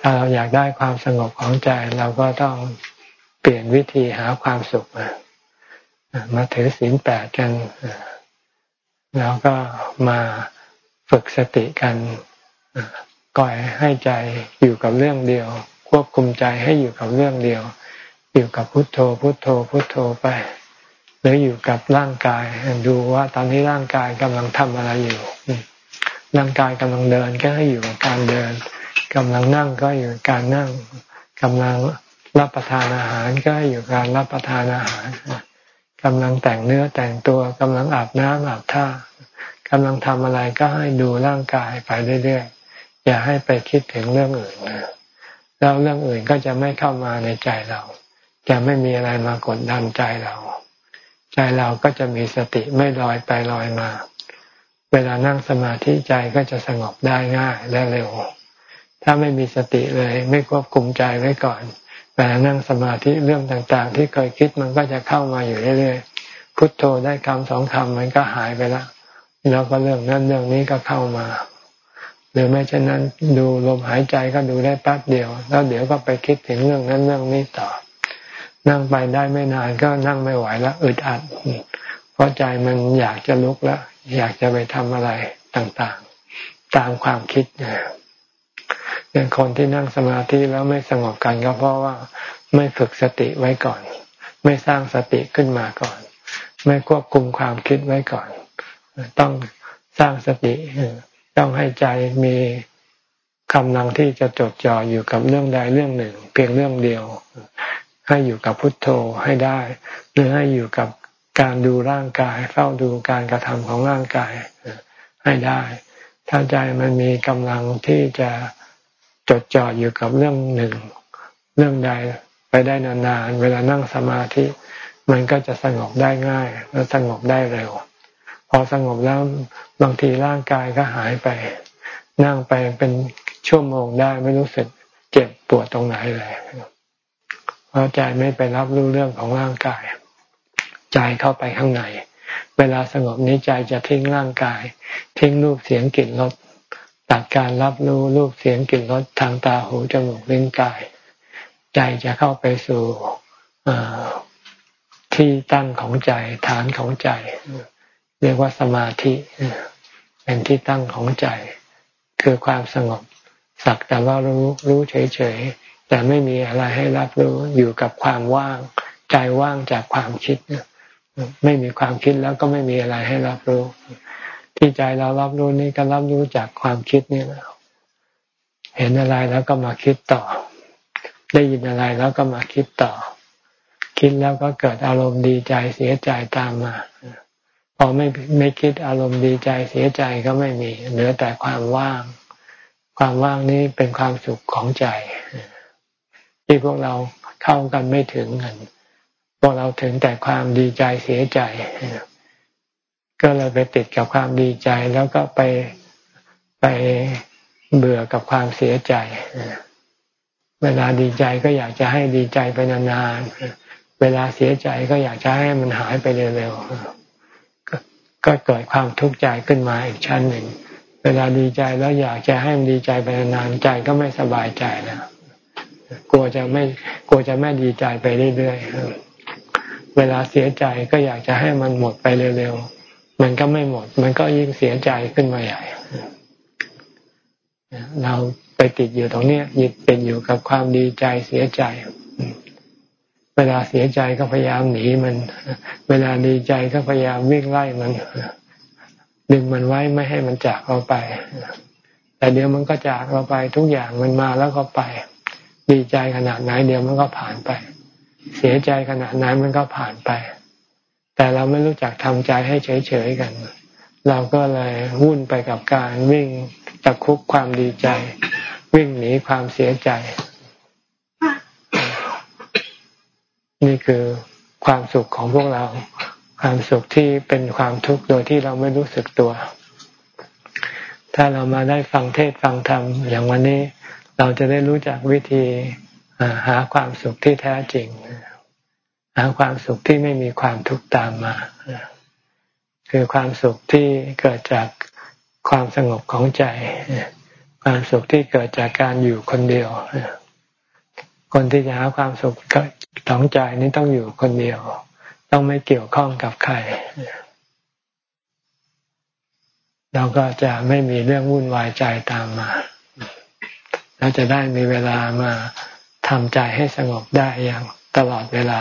ถ้าเราอยากได้ความสงบของใจเราก็ต้องเปลี่ยนวิธีหาความสุขมาถือศีลแปดกันแล้วก็มาฝึกสติกันก่อยให้ใจอยู่กับเรื่องเดียว ควบคุมใจให้อยู่กับเรื่องเดียว อยู่กับพุทโธ พุทโธ พุทโธไปหรืออยู่กับร่างกายดูว่าตอนนี้ร่างกายกำลังทำอะไรอยู่ร่างกายกำลังเดินก็ให้อยู่กับการเดินกำลังนั่งก็อยู่กับการนั่งกำลังรับประทานอาหารก็ให้อยู่การรับประทานอาหารกำลังแต่งเนื้อแต่งตัวกำลังอาบน้ำอาบท่ากำลังทำอะไรก็ให้ดูร่างกายไปเรื่อยๆอย่าให้ไปคิดถึงเรื่องอื่นแล้วเรื่องอื่นก็จะไม่เข้ามาในใจเรา จะไม่มีอะไรมากดดันใจเรา ใจเราก็จะมีสติไม่ลอยไปลอยมา เวลานั่งสมาธิใจก็จะสงบได้ง่ายและเร็ว ถ้าไม่มีสติเลยไม่ควบคุมใจไว้ก่อนแต่นั่งสมาธิเรื่องต่างๆ ที่เคยคิดมันก็จะเข้ามาอยู่เรื่อยๆพุทโธได้คำสองคำมันก็หายไปแล้วแล้วก็เรื่องนั้นเรื่องนี้ก็เข้ามาหรือไม่เช่นนั้นดูลมหายใจก็ดูได้แป๊บเดียว แล้วเดี๋ยวก็ไปคิดถึงเรื่องนั้นเรื่องนี้ต่อ นั่งไปได้ไม่นานก็นั่งไม่ไหวแล้วอึดอัด เพราะใจมันอยากจะลุกแล้ว อยากจะไปทำอะไรต่างๆ ตามความคิดเนี่ยคนที่นั่งสมาธิแล้วไม่สงบกันก็เพราะว่าไม่ฝึกสติไว้ก่อน ไม่สร้างสติขึ้นมาก่อน ไม่ควบคุมความคิดไว้ก่อน ต้องสร้างสติต้องให้ใจมีกำลังที่จะจดจ่ออยู่กับเรื่องใดเรื่องหนึ่ง เพียงเรื่องเดียว ให้อยู่กับพุทโธให้ได้ หรือให้อยู่กับการดูร่างกาย เฝ้าดูการกระทำของร่างกายให้ได้ ถ้าใจมันมีกำลังที่จะจดจ่ออยู่กับเรื่องหนึ่ง เรื่องใดไปได้นานๆเวลานั่งสมาธิ มันก็จะสงบได้ง่าย และสงบได้เร็ว พอสงบแล้วบางทีร่างกายก็หายไป นั่งไปเป็นชั่วโมงได้ไม่รู้สึกเจ็บปวดตรงไหนเลย เพราะใจไม่ไปรับรู้เรื่องของร่างกาย ใจเข้าไปข้างใน เวลาสงบนี้ใจจะทิ้งร่างกาย ทิ้งรูปเสียงกลิ่นรสตัดการรับรู้รูปเสียงกลิ่นรสทางตาหูจมูกลิ้นกาย ใจจะเข้าไปสู่ที่ตั้งของใจฐานของใจ เรียกว่าสมาธิ เป็นที่ตั้งของใจ คือความสงบสักแต่ว่ารู้รู้เฉยๆ แต่ไม่มีอะไรให้รับรู้อยู่กับความว่าง ใจว่างจากความคิดไม่มีความคิดแล้วก็ไม่มีอะไรให้รับรู้ ที่ใจเรารับรู้นี่ก็รับรู้จากความคิดนี่แหละเห็นอะไรแล้วก็มาคิดต่อ ได้ยินอะไรแล้วก็มาคิดต่อ คิดแล้วก็เกิดอารมณ์ดีใจเสียใจตามมาพอไม่ไม่คิดอารมณ์ดีใจเสียใจก็ไม่มีเหลือแต่ความว่าง ความว่างนี้เป็นความสุขของใจ ที่พวกเราเข้ากันไม่ถึงกัน พวกเราถึงแต่ความดีใจเสียใจ ก็เลยไปติดกับความดีใจแล้วก็ไปไปเบื่อกับความเสียใจ เวลาดีใจก็อยากจะให้ดีใจไปนานๆ เวลาเสียใจก็อยากจะให้มันหายไปเร็วๆ ก็เกิดความทุกข์ใจขึ้นมาอีกชั้นหนึ่ง เวลาดีใจแล้วอยากจะให้มันดีใจไปนานใจก็ไม่สบายใจแล้ว กลัวจะไม่กลัวจะไม่ดีใจไปเรื่อยๆเวลาเสียใจก็อยากจะให้มันหมดไปเร็วๆมันก็ไม่หมด มันก็ยิ่งเสียใจขึ้นมาใหญ่เราไปติดอยู่ตรงนี้ยึดเป็นอยู่กับความดีใจเสียใจ เวลาเสียใจก็พยายามหนีมัน เวลาดีใจก็พยายามวิ่งไล่มันดึงมันไว้ไม่ให้มันจากเราไป แต่เดี๋ยวมันก็จากเราไปทุกอย่างมันมาแล้วก็ไป ดีใจขนาดไหนเดี๋ยวมันก็ผ่านไป เสียใจขนาดไหนมันก็ผ่านไป แต่เราไม่รู้จักทำใจให้เฉยๆกัน เราก็เลยวุ่นไปกับการวิ่งตะคุบความดีใจ วิ่งหนีความเสียใจ นี่คือความสุขของพวกเรา ความสุขที่เป็นความทุกข์โดยที่เราไม่รู้สึกตัว ถ้าเรามาได้ฟังเทศฟังธรรมอย่างวันนี้ เราจะได้รู้จักวิธีหาความสุขที่แท้จริง หาความสุขที่ไม่มีความทุกข์ตามมา คือความสุขที่เกิดจากความสงบของใจ ความสุขที่เกิดจากการอยู่คนเดียว คนที่จะหาความสุขของใจนี้ต้องอยู่คนเดียว ต้องไม่เกี่ยวข้องกับใครเราก็จะไม่มีเรื่องวุ่นวายใจตามมา เราจะได้มีเวลามาทำใจให้สงบได้อย่างตลอดเวลา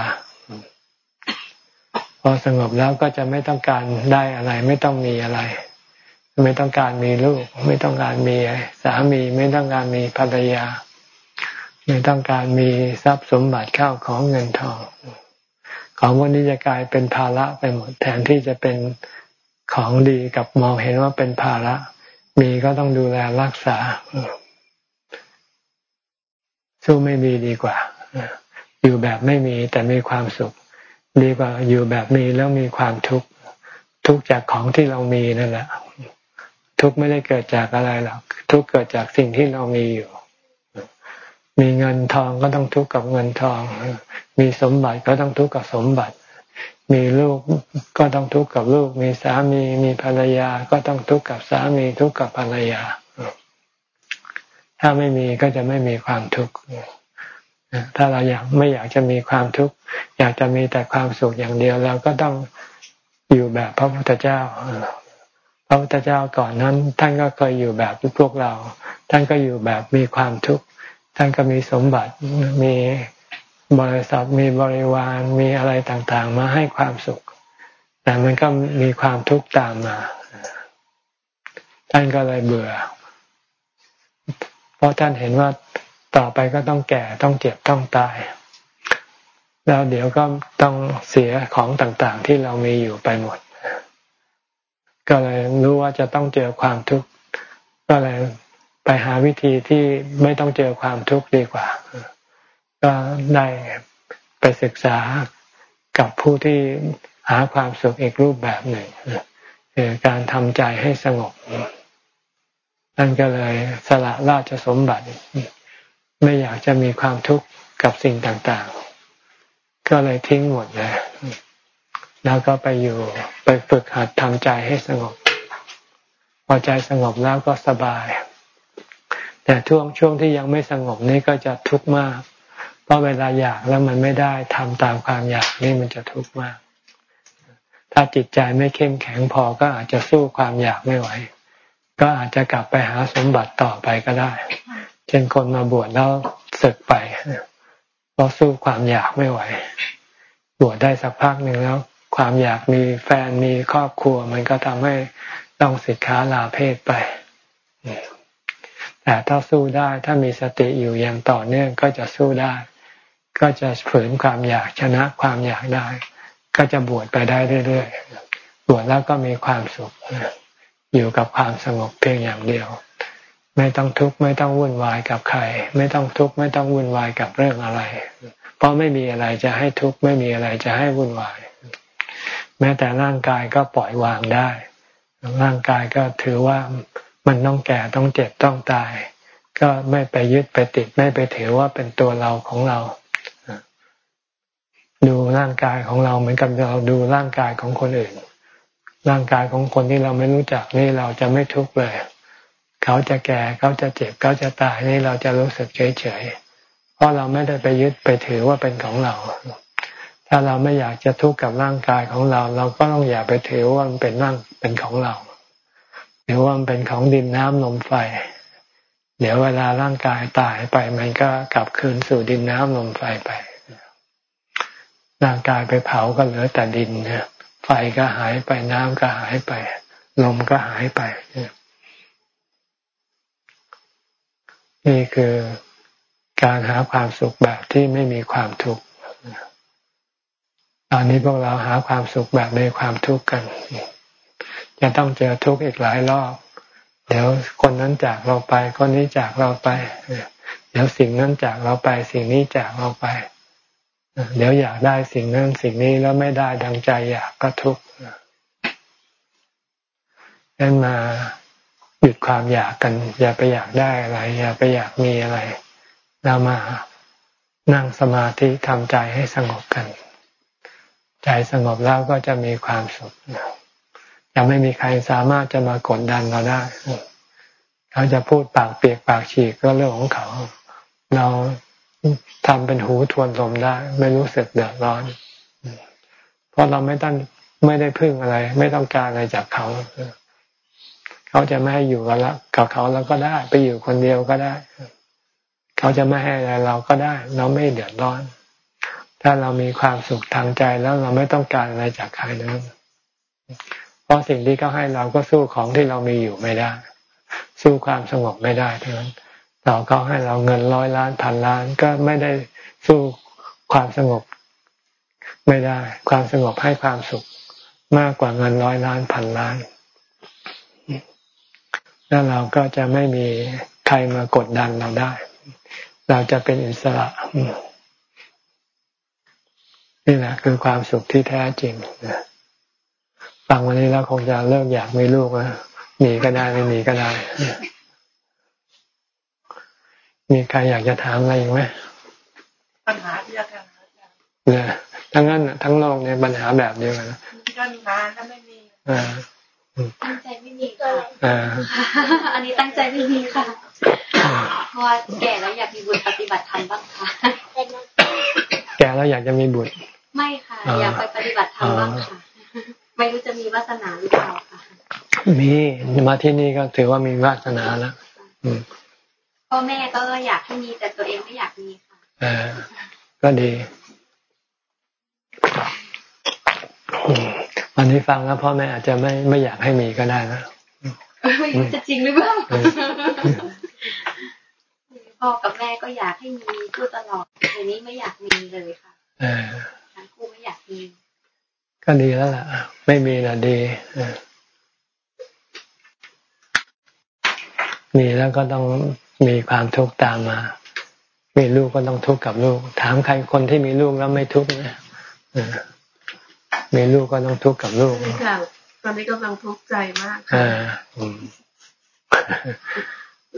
พอสงบแล้วก็จะไม่ต้องการได้อะไร ไม่ต้องมีอะไร ไม่ต้องการมีลูก ไม่ต้องการมีสามี ไม่ต้องการมีภรรยา ไม่ต้องการมีทรัพย์สมบัติเข้าของเงินทอง ของวันนี้จะกลายเป็นภาระไปหมดแทนที่จะเป็นของดีกับมองเห็นว่าเป็นภาระ มีก็ต้องดูแลรักษา สู้ไม่มีดีกว่า อยู่แบบไม่มีแต่มีความสุข ดีกว่าอยู่แบบมีแล้วมีความทุกข์ทุกจากของที่เรามีนั่นแหละ ทุกไม่ได้เกิดจากอะไรหรอกทุกเกิดจากสิ่งที่เรามีอยู่ มีเงินทองก็ต้องทุกข์กับเงินทอง มีสมบัติก็ต้องทุกข์กับสมบัติ มีลูกก็ต้องทุกข์กับลูก มีสามีมีภรรยาก็ต้องทุกข์กับสามีทุกข์กับภรรยา ถ้าไม่มีก็จะไม่มีความทุกข์ถ้าเราอยากไม่อยากจะมีความทุกข์ อยากจะมีแต่ความสุขอย่างเดียวเราก็ต้องอยู่แบบพระพุทธเจ้าพระพุทธเจ้าก่อนนั้น ท่านก็เคยอยู่แบบพวกเรา ท่านก็อยู่แบบมีความทุกข์ ท่านก็มีสมบัติมีบริษัทมีบริวารมีอะไรต่างๆ มาให้ความสุข แต่มันก็มีความทุกข์ตามมา ท่านก็เลยเบื่อ ราะท่านเห็นว่าต่อไปก็ต้องแก่ต้องเจ็บต้องตาย แล้วเดี๋ยวก็ต้องเสียของต่างๆ ที่เรามีอยู่ไปหมด ก็เลยรู้ว่าจะต้องเจอความทุกข์ก็เลยไปหาวิธีที่ไม่ต้องเจอความทุกข์ดีกว่า ก็ได้ไปศึกษากับผู้ที่หาความสุขอีกรูปแบบหนึ่งคือการทำใจให้สงบ นั่นก็เลยสละราชสมบัติ ไม่อยากจะมีความทุกข์กับสิ่งต่างๆ ก็เลยทิ้งหมดเลยแล้วก็ไปอยู่ไปฝึกหัดทำใจให้สงบ พอใจสงบแล้วก็สบาย แต่ช่วงช่วงที่ยังไม่สงบนี่ก็จะทุกข์มาก เพราะเวลาอยากแล้วมันไม่ได้ทำตามความอยากนี่มันจะทุกข์มาก ถ้าจิตใจไม่เข้มแข็งพอก็อาจจะสู้ความอยากไม่ไหว ก็อาจจะกลับไปหาสมบัติต่อไปก็ได้ เช่นคนมาบวชแล้วศึกไปเพราะสู้ความอยากไม่ไหว บวชได้สักพักหนึ่งแล้ว ความอยากมีแฟนมีครอบครัว มันก็ทำให้ต้องสิกขาลาเพศไปแต่ถ้าสู้ได้ถ้ามีสติอยู่อย่างต่อเนื่องก็จะสู้ได้ ก็จะฝืนความอยากชนะความอยากได้ ก็จะบวชไปได้เรื่อยๆบวชแล้วก็มีความสุข อยู่กับความสงบเพียงอย่างเดียว ไม่ต้องทุกข์ไม่ต้องวุ่นวายกับใคร ไม่ต้องทุกข์ไม่ต้องวุ่นวายกับเรื่องอะไร เพราะไม่มีอะไรจะให้ทุกข์ไม่มีอะไรจะให้วุ่นวาย แม้แต่ร่างกายก็ปล่อยวางได้ ร่างกายก็ถือว่ามันต้องแก่ต้องเจ็บต้องตาย ก็ไม่ไปยึดไปติดไม่ไปถือว่าเป็นตัวเราของเราดูร่างกายของเราเหมือนกับเราดูร่างกายของคนอื่น ร่างกายของคนที่เราไม่รู้จักนี่เราจะไม่ทุกข์เลย เขาจะแก่เขาจะเจ็บเขาจะตายนี่เราจะรู้สึกเฉยเฉยเพราะเราไม่ได้ไปยึดไปถือว่าเป็นของเรา ถ้าเราไม่อยากจะทุกข์กับร่างกายของเรา เราก็ต้องอย่าไปถือว่ามันเป็นร่างเป็นของเราหรือว่ามันเป็นของดินน้ำลมไฟ เดี๋ยวเวลาร่างกายตายไป มันก็กลับคืนสู่ดินน้ำลมไฟไป ร่างกายไปเผาก็เหลือแต่ดินเนี่ย ไฟก็หายไปน้ำก็หายไป ลมก็หายไปเนี่ยนี่คือการหาความสุขแบบที่ไม่มีความทุกข์ตอนนี้พวกเราหาความสุขแบบมีความทุกข์กันจะต้องเจอทุกข์อีกหลายรอบ เดี๋ยวคนนั้นจากเราไป คนนี้จากเราไป เดี๋ยวสิ่งนั้นจากเราไป สิ่งนี้จากเราไป เดี๋ยวอยากได้สิ่งนั้นสิ่งนี้แล้วไม่ได้ดังใจอยากก็ทุกข์นั่นมาหยุดความอยากกัน อย่าไปอยากได้อะไร อย่าไปอยากมีอะไร เรามานั่งสมาธิทำใจให้สงบกัน ใจสงบแล้วก็จะมีความสุขจะไม่มีใครสามารถจะมากดดันเราได้ เขาจะพูดปากเปียกปากฉีกก็เรื่องของเขา เรา ทำเป็นหูทวนลมได้ ไม่รู้สึกเดือดร้อน เพราะเราไม่ต้องไม่ได้พึ่งอะไร ไม่ต้องการอะไรจากเขา เขาจะไม่ให้อยู่กับเรากับเขาเราก็ได้ ไปอยู่คนเดียวก็ได้ เขาจะไม่ให้อะไรเราก็ได้ เราไม่เดือดร้อน ถ้าเรามีความสุขทางใจแล้วเราไม่ต้องการอะไรจากใครเลยเพราะสิ่งที่เขาให้เราก็สู้ของที่เรามีอยู่ไม่ได้ สู้ความสงบไม่ได้ทั้งนั้น เราเขาให้เราเงินร้อยล้านพันล้านก็ไม่ได้สู้ความสงบ ไม่ได้ ความสงบให้ความสุขมากกว่าเงินร้อยล้านพันล้านแล้วเราก็จะไม่มีใครมากดดันเราได้ เราจะเป็นอิสระนี่แหละคือความสุขที่แท้จริงฟังวันนี้แล้วคงจะเริ่มอยากมีลูกแล้วหนีก็ได้ไม่หนีก็ได้ มีใครอยากจะถามอะไรอีกไหมปัญหาที่อาจารย์เนี่ยทั้งนั้นทั้งโลกเนี่ยปัญหาแบบเดียวกันปัญหาถ้าไม่มีตั้งใจไม่มีค่ะอันนี้ตั้งใจไม่มีค่ะเพราะว่าแก่แล้วอยากมีบุญปฏิบัติธรรมบ้างค่ะแก่แล้วอยากจะมีบุญไม่ค่ะ อยากไปปฏิบัติธรรมบ้างค่ะไม่รู้จะมีวาสนาหรือเปล่าค่ะมีมาที่นี่ก็ถือว่ามีวาสนาแล้ว พ่อแม่ก็อยากให้มีแต่ตัวเองไม่อยากมีค่ะเออก็ดี วันนี้ฟังแล้วพ่อแม่อาจจะไม่ไม่อยากให้มีก็ได้นะไม่รู้จะจริงหรือเปล่าพ่อกับแม่ก็อยากให้มีพูดตลอดแต่นี้ไม่อยากมีเลยค่ะทั้งคู่ไม่อยากมี ก็ดีแล้วล่ะ ไม่มีละดีมีแล้วก็ต้อง มีความทุกข์ตามมา มีลูกก็ต้องทุกข์กับลูก ถามใครคนที่มีลูกแล้วไม่ทุกข์นะมีลูกก็ต้องทุกข์กับลูกค่ะตอนนี้กำลังทุกข์ใจมากค่ะ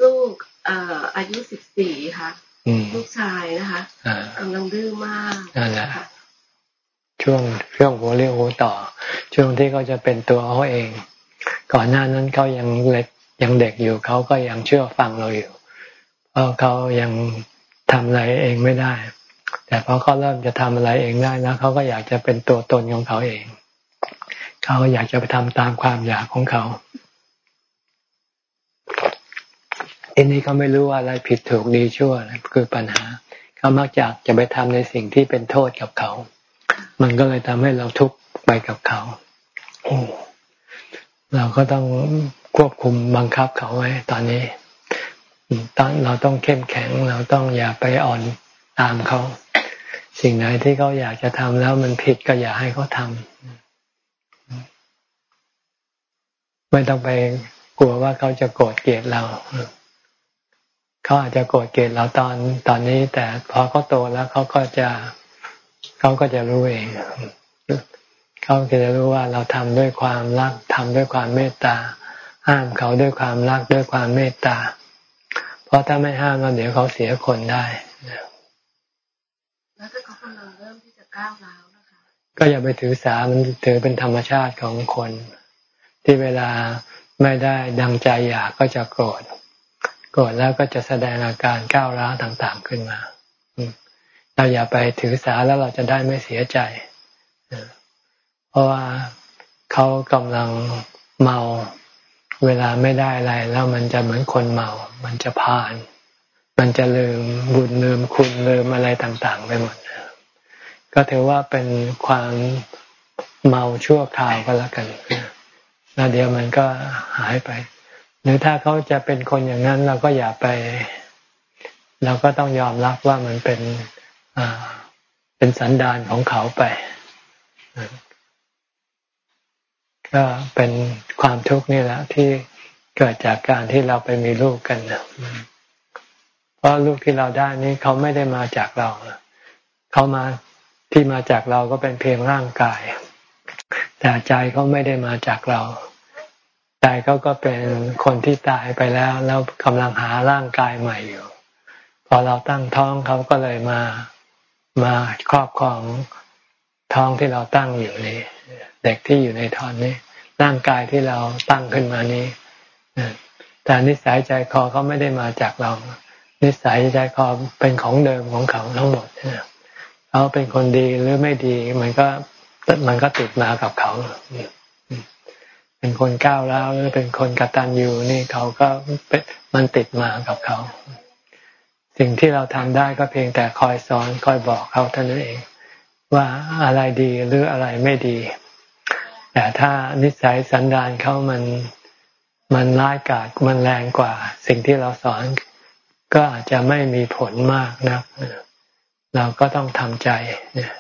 ลูกเอ่ออายุสิบสี่ค่ะลูกชายนะคะกำลังดื้อมากนั่นแหละช่วงช่วงหัวเรียวหัวต่อ ช่วงที่เขาจะเป็นตัวเขาเอง ก่อนหน้านั้นเขายังเล็กยังเด็กอยู่เขาก็ยังเชื่อฟังเราอยู่ เพราะเขายังทำอะไรเองไม่ได้ แต่พอเขาเริ่มจะทำอะไรเองได้นะเขาก็อยากจะเป็นตัวตนของเขาเอง เขาก็อยากจะไปทำตามความอยากของเขาอันนี้เขาไม่รู้ว่าอะไรผิดถูกดีชั่วคือปัญหา เขามักจะจะไปทำในสิ่งที่เป็นโทษกับเขา มันก็เลยทำให้เราทุกข์ไปกับเขาเราก็ต้องควบคุมบังคับเขาไว้ตอนนี้ ตอนเราต้องเข้มแข็งเราต้องอย่าไปอ่อนตามเขา สิ่งไหนที่เขาอยากจะทำแล้วมันผิดก็อย่าให้เขาทำไม่ต้องไปกลัวว่าเขาจะโกรธเกลียดเราเขาอาจจะโกรธเกลียดเราตอนตอนนี้ แต่พอเขาโตแล้วเขาก็จะเขาก็จะรู้เองเขาจะรู้ว่าเราทำด้วยความรักทำด้วยความเมตตาห้ามเขาด้วยความรักด้วยความเมตตา เพราะถ้าไม่ห้ามแล้วเดี๋ยวเขาเสียคนได้แล้วถ้าเขากำลังเริ่มที่จะก้าวร้าวนะคะก็อย่าไปถือสามันถือเป็นธรรมชาติของคน ที่เวลาไม่ได้ดังใจอยากก็จะโกรธโกรธแล้วก็จะแสดงอาการก้าวร้าวต่างๆขึ้นมาเราอย่าไปถือสาแล้วเราจะได้ไม่เสียใจเพราะว่าเขากำลังเมา เวลาไม่ได้อะไรแล้วมันจะเหมือนคนเมา มันจะพาน มันจะลืมบุญลืมคุณลืมอะไรต่างๆ ไปหมด ก็ถือว่าเป็นความเมาชั่วคราวก็แล้วกันแล้วเดี๋ยวมันก็หายไป หรือถ้าเขาจะเป็นคนอย่างนั้นเราก็อย่าไป เราก็ต้องยอมรับว่ามันเป็นเป็นสันดานของเขาไป ก็เป็นความทุกข์นี่แหละที่เกิดจากการที่เราไปมีลูกกันเพราะลูกที่เราได้นี้เขาไม่ได้มาจากเราเขามาที่มาจากเราก็เป็นเพียงร่างกาย แต่ใจเขาไม่ได้มาจากเราใจเขาก็เป็นคนที่ตายไปแล้ว แล้วกำลังหาร่างกายใหม่อยู่ พอเราตั้งท้องเขาก็เลยมามาครอบครองท้องที่เราตั้งอยู่นี่ เด็กที่อยู่ในท้องนี้ ร่างกายที่เราตั้งขึ้นมานี้แต่นิสัยใจคอเขาไม่ได้มาจากเรา นิสัยใจคอเป็นของเดิมของเขาทั้งหมดเขาเป็นคนดีหรือไม่ดี มันก็มันก็ติดมากับเขาเป็นคนก้าวร้าวหรือเป็นคนกตัญญูนี่เขาก็มันติดมากับเขา สิ่งที่เราทำได้ก็เพียงแต่คอยสอนคอยบอกเขาเท่านั้นเอง ว่าอะไรดีหรืออะไรไม่ดี แต่ถ้านิสัยสันดานเขามันมันร้ายกาจมันแรงกว่า สิ่งที่เราสอนก็อาจจะไม่มีผลมากนะเราก็ต้องทำใจเนี่ย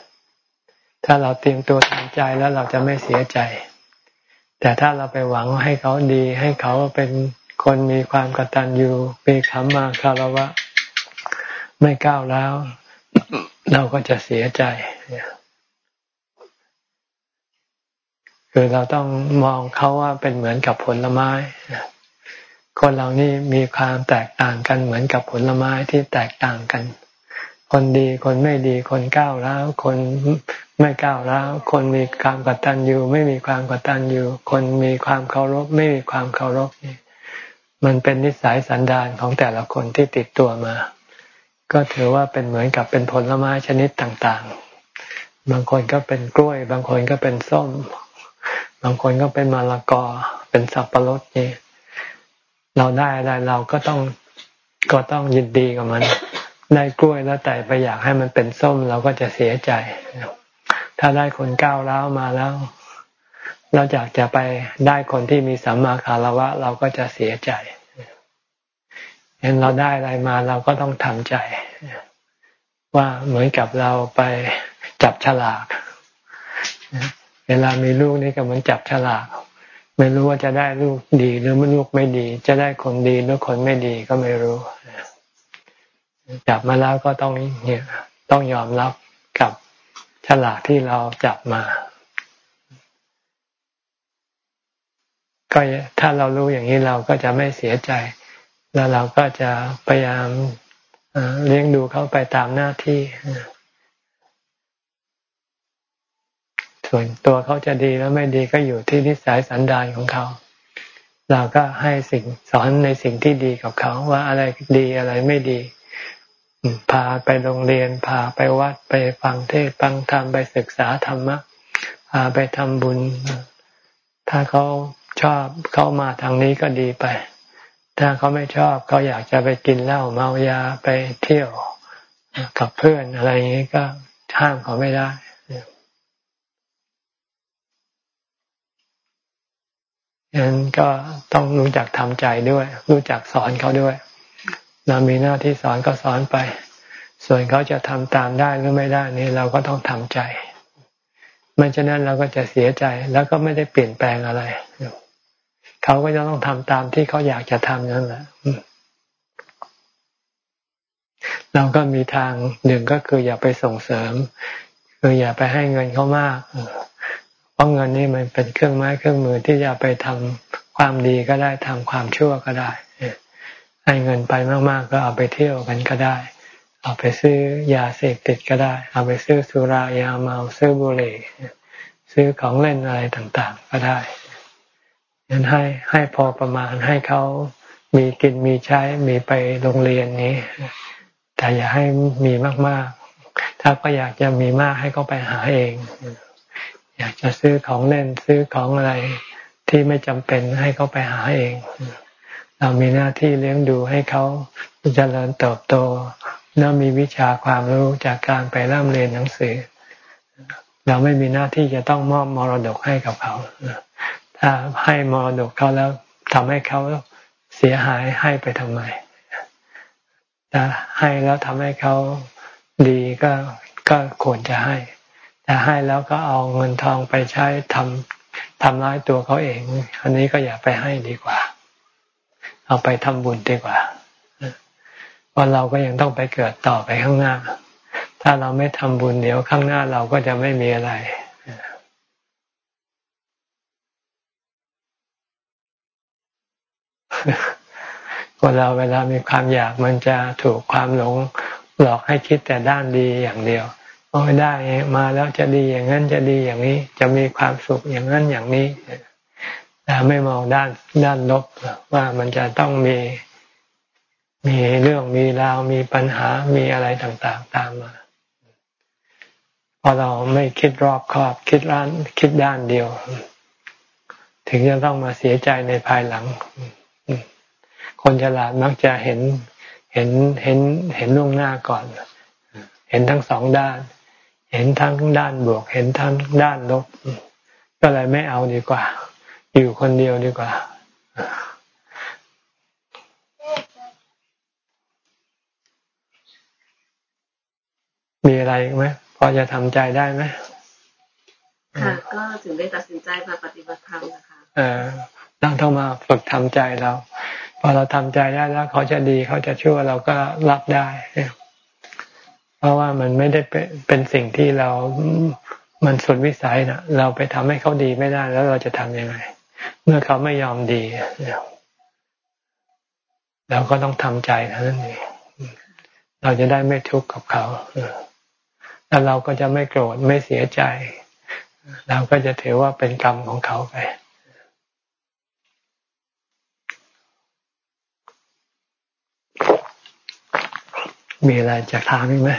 ถ้าเราเตรียมตัวทำใจแล้วเราจะไม่เสียใจ แต่ถ้าเราไปหวังให้เขาดี ให้เขาเป็นคนมีความกตัญญูมีคำมาคารวะ ไม่ก้าวแล้ว เราก็จะเสียใจ คือเราต้องมองเขาว่าเป็นเหมือนกับผลไม้ คนเรานี่มีความแตกต่างกันเหมือนกับผลไม้ที่แตกต่างกัน คนดีคนไม่ดีคนก้าวร้าวคนไม่ก้าวร้าวคนมีความกตัญญูไม่มีความกตัญญูคนมีความเคารพไม่มีความเคารพนี่มันเป็นนิสัยสันดานของแต่ละคนที่ติดตัวมา ก็ถือว่าเป็นเหมือนกับเป็นผลไม้ชนิดต่างๆ บางคนก็เป็นกล้วย บางคนก็เป็นส้ม บางคนก็เป็นมะละกอ เป็นสับปะรดนี่เราได้อะไรเราก็ต้องก็ต้องยินดีกับมัน ได้กล้วยแล้วแต่ไปอยากให้มันเป็นส้มเราก็จะเสียใจ ถ้าได้คนก้าวร้าวมาแล้ว เราอยากจะไปได้คนที่มีสัมมาคารวะ เราก็จะเสียใจเห็นเราได้อะไรมาเราก็ต้องทำใจ ว่าเหมือนกับเราไปจับฉลาก เวลามีลูกนี่ก็เหมือนจับฉลากไม่รู้ว่าจะได้ลูกดีหรือไม่ลูกไม่ดี จะได้คนดีหรือคนไม่ดีก็ไม่รู้จับมาแล้วก็ต้องเนี่ยต้องยอมรับกับฉลากที่เราจับมา ก็ถ้าเรารู้อย่างนี้เราก็จะไม่เสียใจ แล้วเราก็จะพยายามเลี้ยงดูเขาไปตามหน้าที่ ส่วนตัวเขาจะดีแล้วไม่ดีก็อยู่ที่นิสัยสันดานของเขา เราก็ให้สิ่งสอนในสิ่งที่ดีกับเขาว่าอะไรดีอะไรไม่ดี พาไปโรงเรียน พาไปวัดไปฟังเทศฟังธรรมไปศึกษาธรรมะพาไปทำบุญ ถ้าเขาชอบเขามาทางนี้ก็ดีไป ถ้าเขาไม่ชอบเขาอยากจะไปกินเหล้าเมายาไปเที่ยวกับเพื่อนอะไรอย่างนี้ก็ห้ามเขาไม่ได้ ฉะนั้นก็ต้องรู้จักทำใจด้วย รู้จักสอนเขาด้วย เรามีหน้าที่สอนก็สอนไป ส่วนเขาจะทำตามได้หรือไม่ได้นี่เราก็ต้องทำใจไม่ฉะนั้นเราก็จะเสียใจแล้วก็ไม่ได้เปลี่ยนแปลงอะไร เขาก็จะต้องทำตามที่เขาอยากจะทำนั่นแหละเราก็มีทางหนึ่งก็คืออย่าไปส่งเสริม คืออย่าไปให้เงินเขามาก เพราะเงินนี่มันเป็นเครื่องไม้เครื่องมือที่จะไปทำความดีก็ได้ทำความชั่วก็ได้ให้เงินไปมากๆก็เอาไปเที่ยวกันก็ได้ เอาไปซื้อยาเสพติดก็ได้ เอาไปซื้อสุรายาเมาซื้อบุหรี่ซื้อของเล่นอะไรต่างๆ ก็ได้งั้นให้ให้พอประมาณให้เขามีกินมีใช้มีไปโรงเรียนนี้ แต่อย่าให้มีมากๆ ถ้าก็อยากจะมีมากให้เขาไปหาเอง อยากจะซื้อของเล่นซื้อของอะไรที่ไม่จำเป็นให้เขาไปหาเอง เรามีหน้าที่เลี้ยงดูให้เขาเจริญเติบโตแล้วมีวิชาความรู้จากการไปร่ำเรียนหนังสือ เราไม่มีหน้าที่จะต้องมอบมรดกให้กับเขา ถ้าให้มรดกเขาแล้วทำให้เขาเสียหายให้ไปทำไมถ้าให้แล้วทำให้เขาดีก็ก็ควรจะให้ แต่ให้แล้วก็เอาเงินทองไปใช้ทำทำร้ายตัวเขาเอง อันนี้ก็อย่าไปให้ดีกว่า เอาไปทำบุญดีกว่าเพราะเราก็ยังต้องไปเกิดต่อไปข้างหน้า ถ้าเราไม่ทำบุญเดี๋ยวข้างหน้าเราก็จะไม่มีอะไรคนเราเวลามีความอยากมันจะถูกความหลงหลอกให้คิดแต่ด้านดีอย่างเดียว อ้ได้มาแล้วจะดีอย่างนั้นจะดีอย่างนี้ จะมีความสุขอย่างนั้นอย่างนี้แต่ไม่มองด้านด้านลบว่ามันจะต้องมีมีเรื่องมีราวมีปัญหามีอะไรต่างๆ ตามมาพอเราไม่คิดรอบคอบ คิดร้านคิดด้านเดียว ถึงจะต้องมาเสียใจในภายหลัง คนฉลาดมักจะเห็นเห็นเห็นเห็นล่วงหน้าก่อน เห็นทั้งสองด้าน เห็นทั้งด้านบวก เห็นทั้งด้านลบ ก็เลยไม่เอาดีกว่า อยู่คนเดียวดีกว่ามีอะไรไหมพอจะทำใจได้ไหมค่ะ ก็ถึงได้ตัดสินใจมาปฏิบัติธรรมนะคะ เออต้องต้องมาฝึกทำใจเรา พอเราทำใจได้แล้ว เขาจะดีเขาจะชั่วเราก็รับได้เพ ราะว่ามันไม่ได้เป็นสิ่งที่เรา มันสุดวิสัยนะเราไปทำให้เขาดีไม่ได้ แล้วเราจะทํำยังไง เมื่อเขาไม่ยอมดีเราก็ต้องทำใจเท่านั้นเองเราจะได้ไม่ทุกข์กับเขาแล้วเราก็จะไม่โกรธไม่เสียใจ เราก็จะถือว่าเป็นกรรมของเขาไปมีอะไรจะถามอีกไหม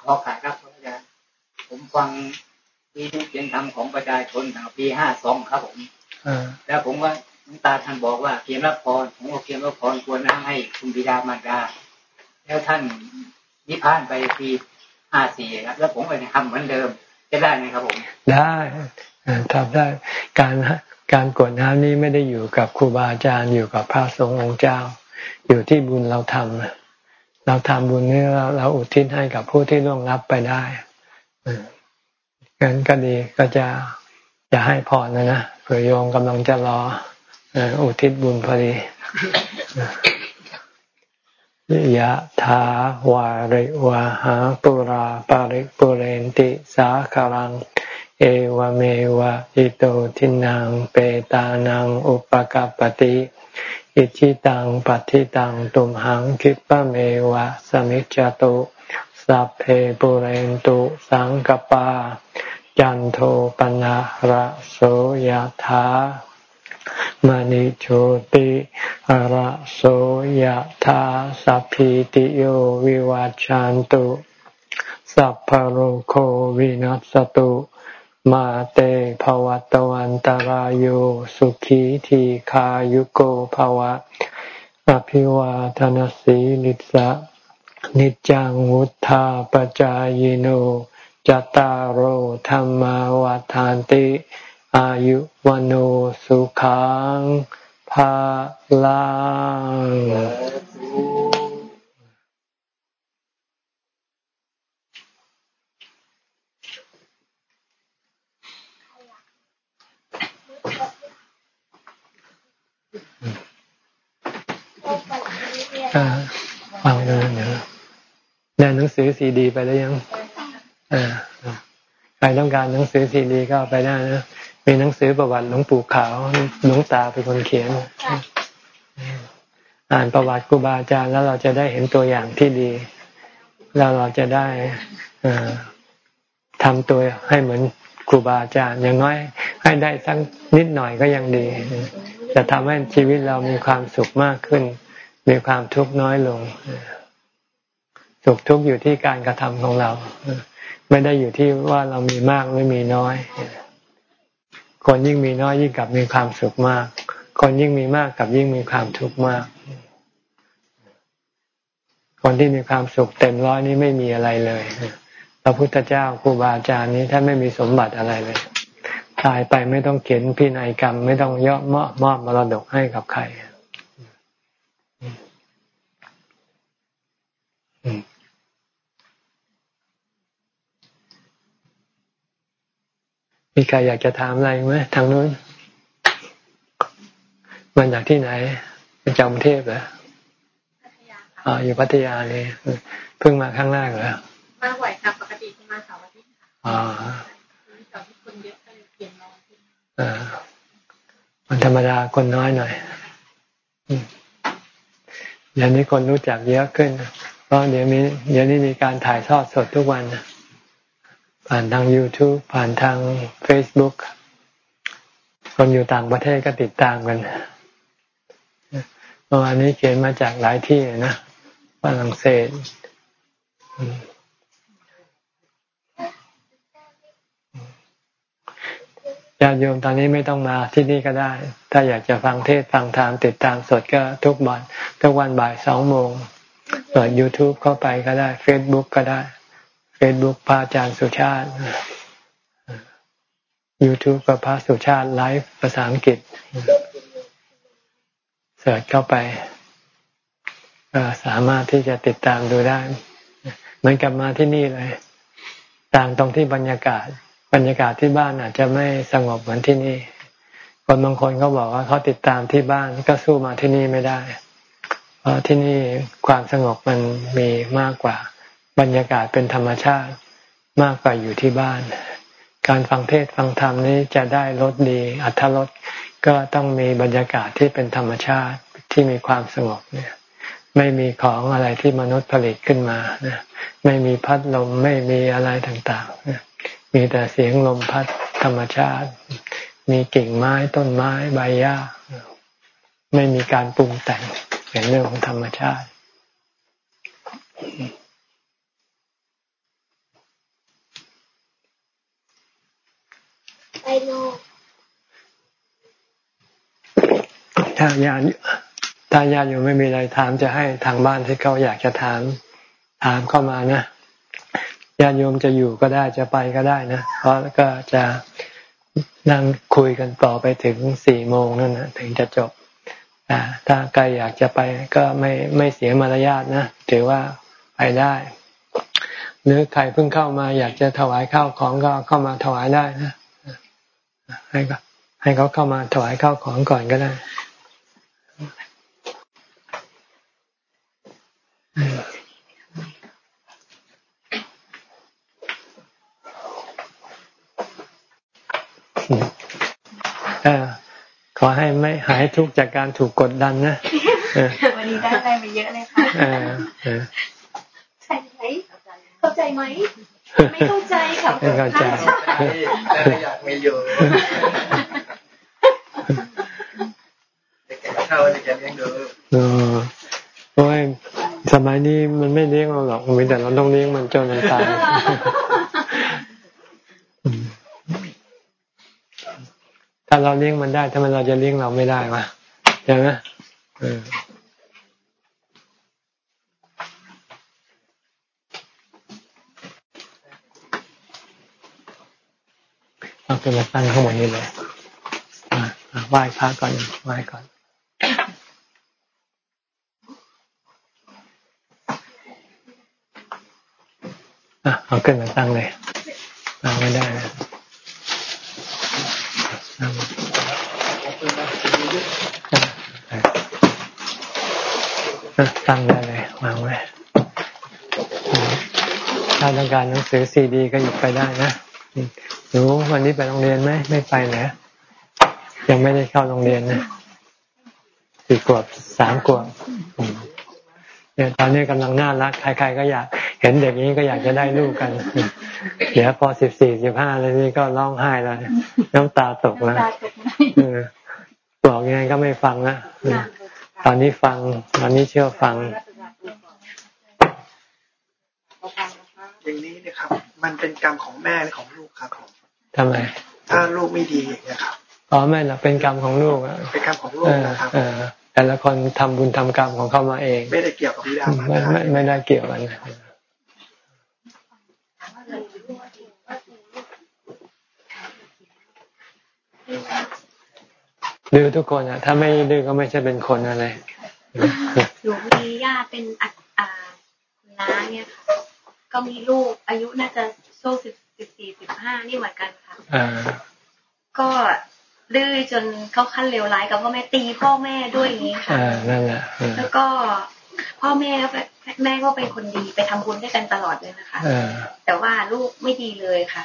ขอขายครับอาจารย์ผมฟังที่เขียนธรรมของประชาชนตั้งปีห้าสองครับผมแล้วผมว่าตาท่านบอกว่าเขียนรับพรผมก็เขียนรับพรควรน้ำให้คุณบิดามารดา แล้วท่านนิพพานไปปีห้าสี่ครับแล้วผมไปทำเหมือนเดิมจะได้ไหมครับผม ได้ทำได้การการกดน้ำนี้ไม่ได้อยู่กับครูบาอาจารย์อยู่กับพระสงฆ์องค์เจ้า อยู่ที่บุญเราทำ เราทำบุญนี้เราเราอุทิศให้กับผู้ที่ล่วงลับไปได้งั้นก็ดีก็จะจะให้พรนะนะเผื่อโยมกำลังจะรออุทิศบุญพอดียะถาวาริวะหาปุราปาริปุเรนติสาคารัง เอวเมวะอิโตทินังเปตานังอุปกปติ อิชิตังปัติตังตุมหังคิปะเมวะสมิจจตุสัพเพปุเรนตุสังกปา จันโทปนะระโสยถามณิโชติระโสยธาสัพพิติโยวิวัจจันตุสัพพโรโควินัสตุ มาเตภวัตวันตารโยสุขีทีขายุโกภวะ อภิวาทนสีลิสะนิจังวุธาปจายโนจตารโหธรรมวาทานติ อายุวันโอสุขังภาลัง ฟังเลยเดี๋ยวได้หนังสือซีดี ไปแล้วยังอใครต้องการหนังสือซีดีก็ไปได้นะมีหนังสือประวัติหลวงปู่ขาวหลวงตาเป็นคนเขียน อ่านประวัติครูบาอาจารย์แล้วเราจะได้เห็นตัวอย่างที่ดี แล้วเราจะได้ทำตัวให้เหมือนครูบาอาจารย์ อย่างน้อยให้ได้สักนิดหน่อยก็ยังดี จะทำให้ชีวิตเรามีความสุขมากขึ้น มีความทุกข์น้อยลงสุขทุกข์อยู่ที่การกระทำของเรา ไม่ได้อยู่ที่ว่าเรามีมากหรือมีน้อย คนยิ่งมีน้อยยิ่งกลับมีความสุขมาก คนยิ่งมีมากกับยิ่งมีความทุกข์มาก คนที่มีความสุขเต็มร้อยนี้ไม่มีอะไรเลยพระพุทธเจ้าครูบาอาจารย์นี้ท่านไม่มีสมบัติอะไรเลยตายไปไม่ต้องเขียนพินัยกรรม ไม่ต้องย่อมอบมอบมรดกให้กับใคร มีใครอยากจะถามอะไรไหมทางนู้นมาจากที่ไหนเป็นจำเทพเหรออ๋ออยู่พัทยาเลยเพิ่งมาครั้งแรกเหรอมาบ่อยครับปกติจะมาเสาร์อาทิตย์ค่ะอ๋อเสาร์ที่คนเยอะก็เลยเปลี่ยนน้อยอ่ามันธรรมดาคนน้อยหน่อยเดี๋ยวนี้คนรู้จักเยอะขึ้น เพราะเดี๋ยวนี้เดี๋ยวนี้มีการถ่ายทอดสดทุกวันผ่านทาง YouTube ผ่านทาง Facebook คนอยู่ต่างประเทศก็ติดตามกันเมื่อวานนี้เขียนมาจากหลายที่นะฝรั่งเศสญาติโยมตอนนี้ไม่ต้องมาที่นี่ก็ได้ ถ้าอยากจะฟังเทศฟังธรรมติดตามสดก็ทุกวันทุกวันบ่ายสองโมง เปิด YouTube เข้าไปก็ได้ Facebook ก็ได้เฟซบุ๊กพระอาจารย์สุชาติ YouTube กับพระสุชาติไลฟ์ภาษาอังกฤษเสิร์ชเข้าไปก็สามารถที่จะติดตามดูได้ เหมือนกับมาที่นี่เลย ต่างตรงที่บรรยากาศ บรรยากาศที่บ้านอาจจะไม่สงบเหมือนที่นี่ คนบางคนเขาบอกว่าเขาติดตามที่บ้านก็สู้มาที่นี่ไม่ได้ เพราะที่นี่ความสงบมันมีมากกว่า บรรยากาศเป็นธรรมชาติมากกว่าอยู่ที่บ้าน การฟังเทศฟังธรรมนี้จะได้ลดดีอัธรสก็ต้องมีบรรยากาศที่เป็นธรรมชาติที่มีความสงบเนี่ยไม่มีของอะไรที่มนุษย์ผลิตขึ้นมานะไม่มีพัดลมไม่มีอะไรต่างๆมีแต่เสียงลมพัดธรรมชาติ มีกิ่งไม้ต้นไม้ใบหญ้า ไม่มีการปรุงแต่ง เป็นเรื่องของธรรมชาติ ไปโลกถ้าญาติถ้าญาติอยู่ไม่มีอะไรถามจะให้ทางบ้านที่เขาอยากจะถาม ถามเข้ามานะญาติโยมจะอยู่ก็ได้จะไปก็ได้นะเพราะก็จะนั่งคุยกันต่อไปถึงสี่โมงนั่นนะถึงจะจบ ถ้าใครอยากจะไปก็ไม่ไม่เสียมารยาทนะถือว่าไปได้ หรือใครเพิ่งเข้ามาอยากจะถวายข้าวของก็เข้ามาถวายได้นะให้ก็ให้เขาเข้ามาถวายข้าวของก่อนก็ได้อ ขอให้ไม่หายทุกข์จากการถูกกดดันนะวันนี้ได้อะไรมาเยอะเลยค่ะใช่ไหมเข้าใจไหมไม่เข้าใจค่ะไม่เข้าใจแต่อยากมีอยู่เข้าจะเลี้ยงดูโอ้ยสมัยนี้มันไม่เลี้ยงเราหรอกมีแต่เราต้องเลี้ยงมันจนมันตายถ้า เราเลี้ยงมันได้ทำไมเราจะเลี้ยงเราไม่ได้วะใช่ไหมเอาเป็นมาตั้งข้างบนนี้เลยไหว้พระก่อนไหว้ก่อนอะเอาขึ้นมาตั้งเลยตั้งไม่ได้นะ ตั้งได้เลยวางไว้ถ้าต้องการหนังสือซีดีก็หยิบไปได้นะหนูวันนี้ไปโรงเรียนไหมไม่ไปนะยังไม่ได้เข้าโรงเรียนนะสี่ขวบสามขวบเนี่ยตอนนี้กำลังน่ารักใครๆก็อยาก เห็นเด็กนี้ก็อยากจะได้ลูกกัน เดี๋ยวพอสิบสี่สิบห้าแล้วนี่ก็ร้องไห้แล้วน้ำตาตกแล้วบอกยังไงก็ไม่ฟังนะ ตอนนี้ฟังตอนนี้เชื่อฟัง อย่างนี้นะครับ มันเป็นกรรมของแม่หรือของลูกครับผมทำไมถ้าลูกไม่ดีอย่างนี้ครับอ๋อไม่หรอกเป็นกรรมของลูกอะเป็นกรรมของลูกนะครับแต่ละคนทำบุญทำกรรมของเขามาเอง ไม่ได้เกี่ยวกับวิดามารไม่ไม่ได้เกี่ยวกัน ดื้อทุกคนอะ ถ้าไม่ดื้อก็ไม่ใช่เป็นคนอะไรหนูมีญาติเป็นอัอ่าคุณน้าเนี่ยค่ะ ก็มีลูกอายุน่าจะโซ่สิบสิบสี่สิบห้านี่เหมือนกันค่ะก็ดื้อจนเข้าขั้นเลวร้ายกับพ่อแม่ตีพ่อแม่ด้วยอย่างนี้ค่ะนั่นแหละแล้วก็ พ่อแม่แม่ก็เป็นคนดีไปทำบุญด้วยกันตลอดเลยนะคะแต่ว่าลูกไม่ดีเลยค่ะ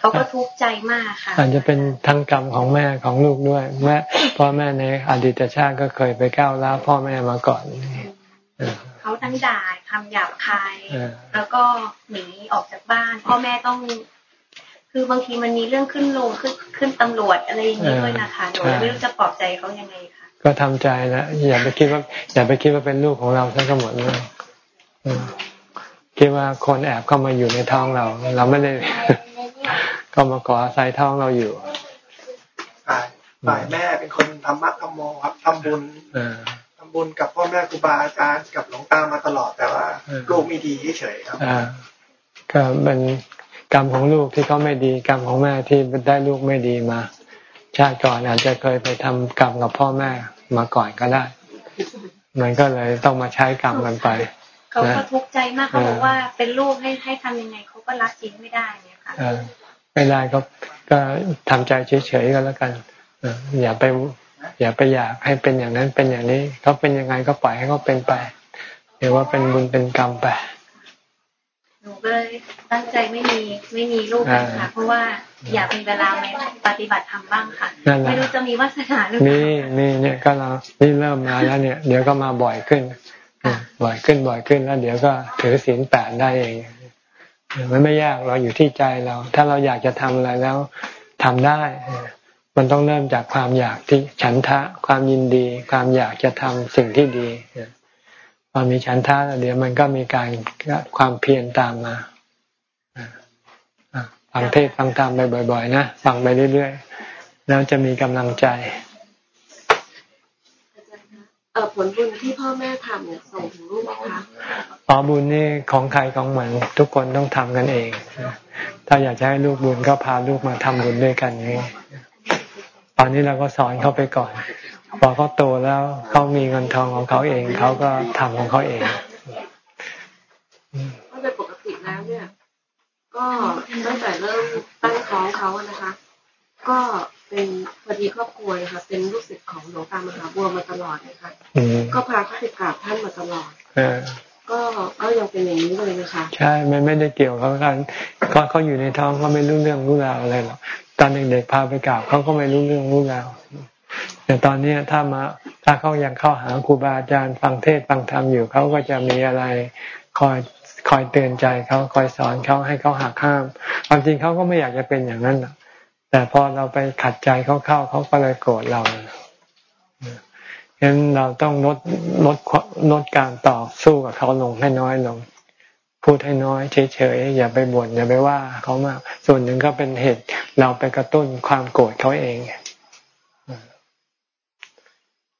เขาก็ทุกข์ใจมากค่ะ อาจจะเป็นทั้งกรรมของแม่ของลูกด้วยแม่พ่อแม่ในอดีตชาติก็เคยไปก้าวล้าพ่อแม่มาก่อนเขาทั้งด่าคำหยาบคาย แล้วก็หนีออกจากบ้าน พ่อแม่ต้องคือบางทีมันมีเรื่องขึ้นลงขึ้นขึ้นตำรวจอะไรอย่างนี้ด้วยนะคะหนูไม่รู้จะปลอบใจเขายังไงค่ะ ก็ทำใจนะอย่าไปคิดว่า อย่าไปคิดว่าเป็นลูกของเราทั้งหมดเลยคิดว่าคนแอบเข้ามาอยู่ในท้องเรา เราไม่ได้ก็มาขออาศัยท้องเราอยู่ฝ่ายแม่เป็นคนทำมัดทำโมครับทำบุญทำบุญกับพ่อแม่ครูบาอาจารย์กับหลวงตามาตลอดแต่ว่าลูกไม่ดีเฉยครับก็เป็นกรรมของลูกที่เขาไม่ดี กรรมของแม่ที่ได้ลูกไม่ดีมา ชาติก่อนอาจจะเคยไปทำกรรมกับพ่อแม่มาก่อนก็ได้ มันก็เลยต้องมาใช้กรรมกันไป เขาก็ทุกข์ใจมากเขาบอกว่าเป็นลูกให้ให้ทำยังไงเขาก็รักจริงไม่ได้เนี่ยค่ะไม่ได้ก็ก็ทำใจเฉยๆก็แล้วกันอย่าไปอย่าไปอยากให้เป็นอย่างนั้นเป็นอย่างนี้เขาเป็นยังไงก็ปล่อยให้เขาเป็นไปเดี๋ยวว่าเป็นบุญเป็นกรรมไปนูก็เลยตั้งใจไม่มีไม่มีลูกกันค่ะเพราะว่า อยากมีเวลาไปปฏิบัติธรรมบ้างค่ะ ไม่รู้จะมีวาสนาหรือเปล่ามีมีเนี่ยก็เรานี่เริ่มมาแล้วเนี่ย เดี๋ยวก็มาบ่อยขึ้นบ่อยขึ้นบ่อยขึ้นแล้วเดี๋ยวก็ถือศีลแปดได้เองมันไม่ยากเราอยู่ที่ใจเรา ถ้าเราอยากจะทำอะไรแล้วทำได้ มันต้องเริ่มจากความอยากที่ฉันทะ ความยินดี ความอยากจะทำสิ่งที่ดีพอมีฉันทะเดี๋ยวมันก็มีการความเพียรตามมา ฟังเทศฟังธรรมไปบ่อย ๆ นะ ฟังไปเรื่อยๆ แล้วจะมีกำลังใจเออผลบุญที่พ่อแม่ทำเนี่ยส่งถึงลูกไหมคะอ๋อบุญนี่ของใครของมันทุกคนต้องทำกันเอง ถ้าอยากจะให้ลูกบุญก็พาลูกมาทำบุญด้วยกันนี้ตอนนี้เราก็สอนเขาไปก่อน พอเขาโตแล้วเขามีเงินทองของเขาเองเขาก็ทำของเขาเองก็โดยปกติแล้วเนี่ย ก็ตั้งแต่เริ่มตั้งท้องเขานะคะ ก็เป็นพอดีครอบครัวนะคะ เป็นลูกศิษย์ของหลวงตามหาบัวมาตลอดนะคะก็พาเขาไปกราบท่านมาตลอดก็ก็ยังเป็นอย่างนี้เลยนะคะ ใช่ไม่ไม่ได้เกี่ยวเขากันก็เขาอยู่ในท้องเขาไม่รู้เรื่องรู้ราวอะไรหรอกตอนเด็กๆพาไปกราบเขาก็ไม่รู้เรื่องรู้ราวแต่ตอนนี้ถ้ามาถ้าเขายังเข้าหาครูบาอาจารย์ฟังเทศฟังธรรมอยู่เขาก็จะมีอะไรคอย คอยเตือนใจเขาคอยสอนเขาให้เขาหักข้าม ความจริงเขาก็ไม่อยากจะเป็นอย่างนั้นหรอกแต่พอเราไปขัดใจเขาเข้าเขาก็เลยโกรธเราฉะนั้นเราต้องลดลดลดการต่อสู้กับเขาลงให้น้อยลง พูดให้น้อยเฉยๆอย่าไปบ่นอย่าไปว่าเขามากส่วนหนึ่งก็เป็นเหตุเราไปกระตุ้นความโกรธเขาเอง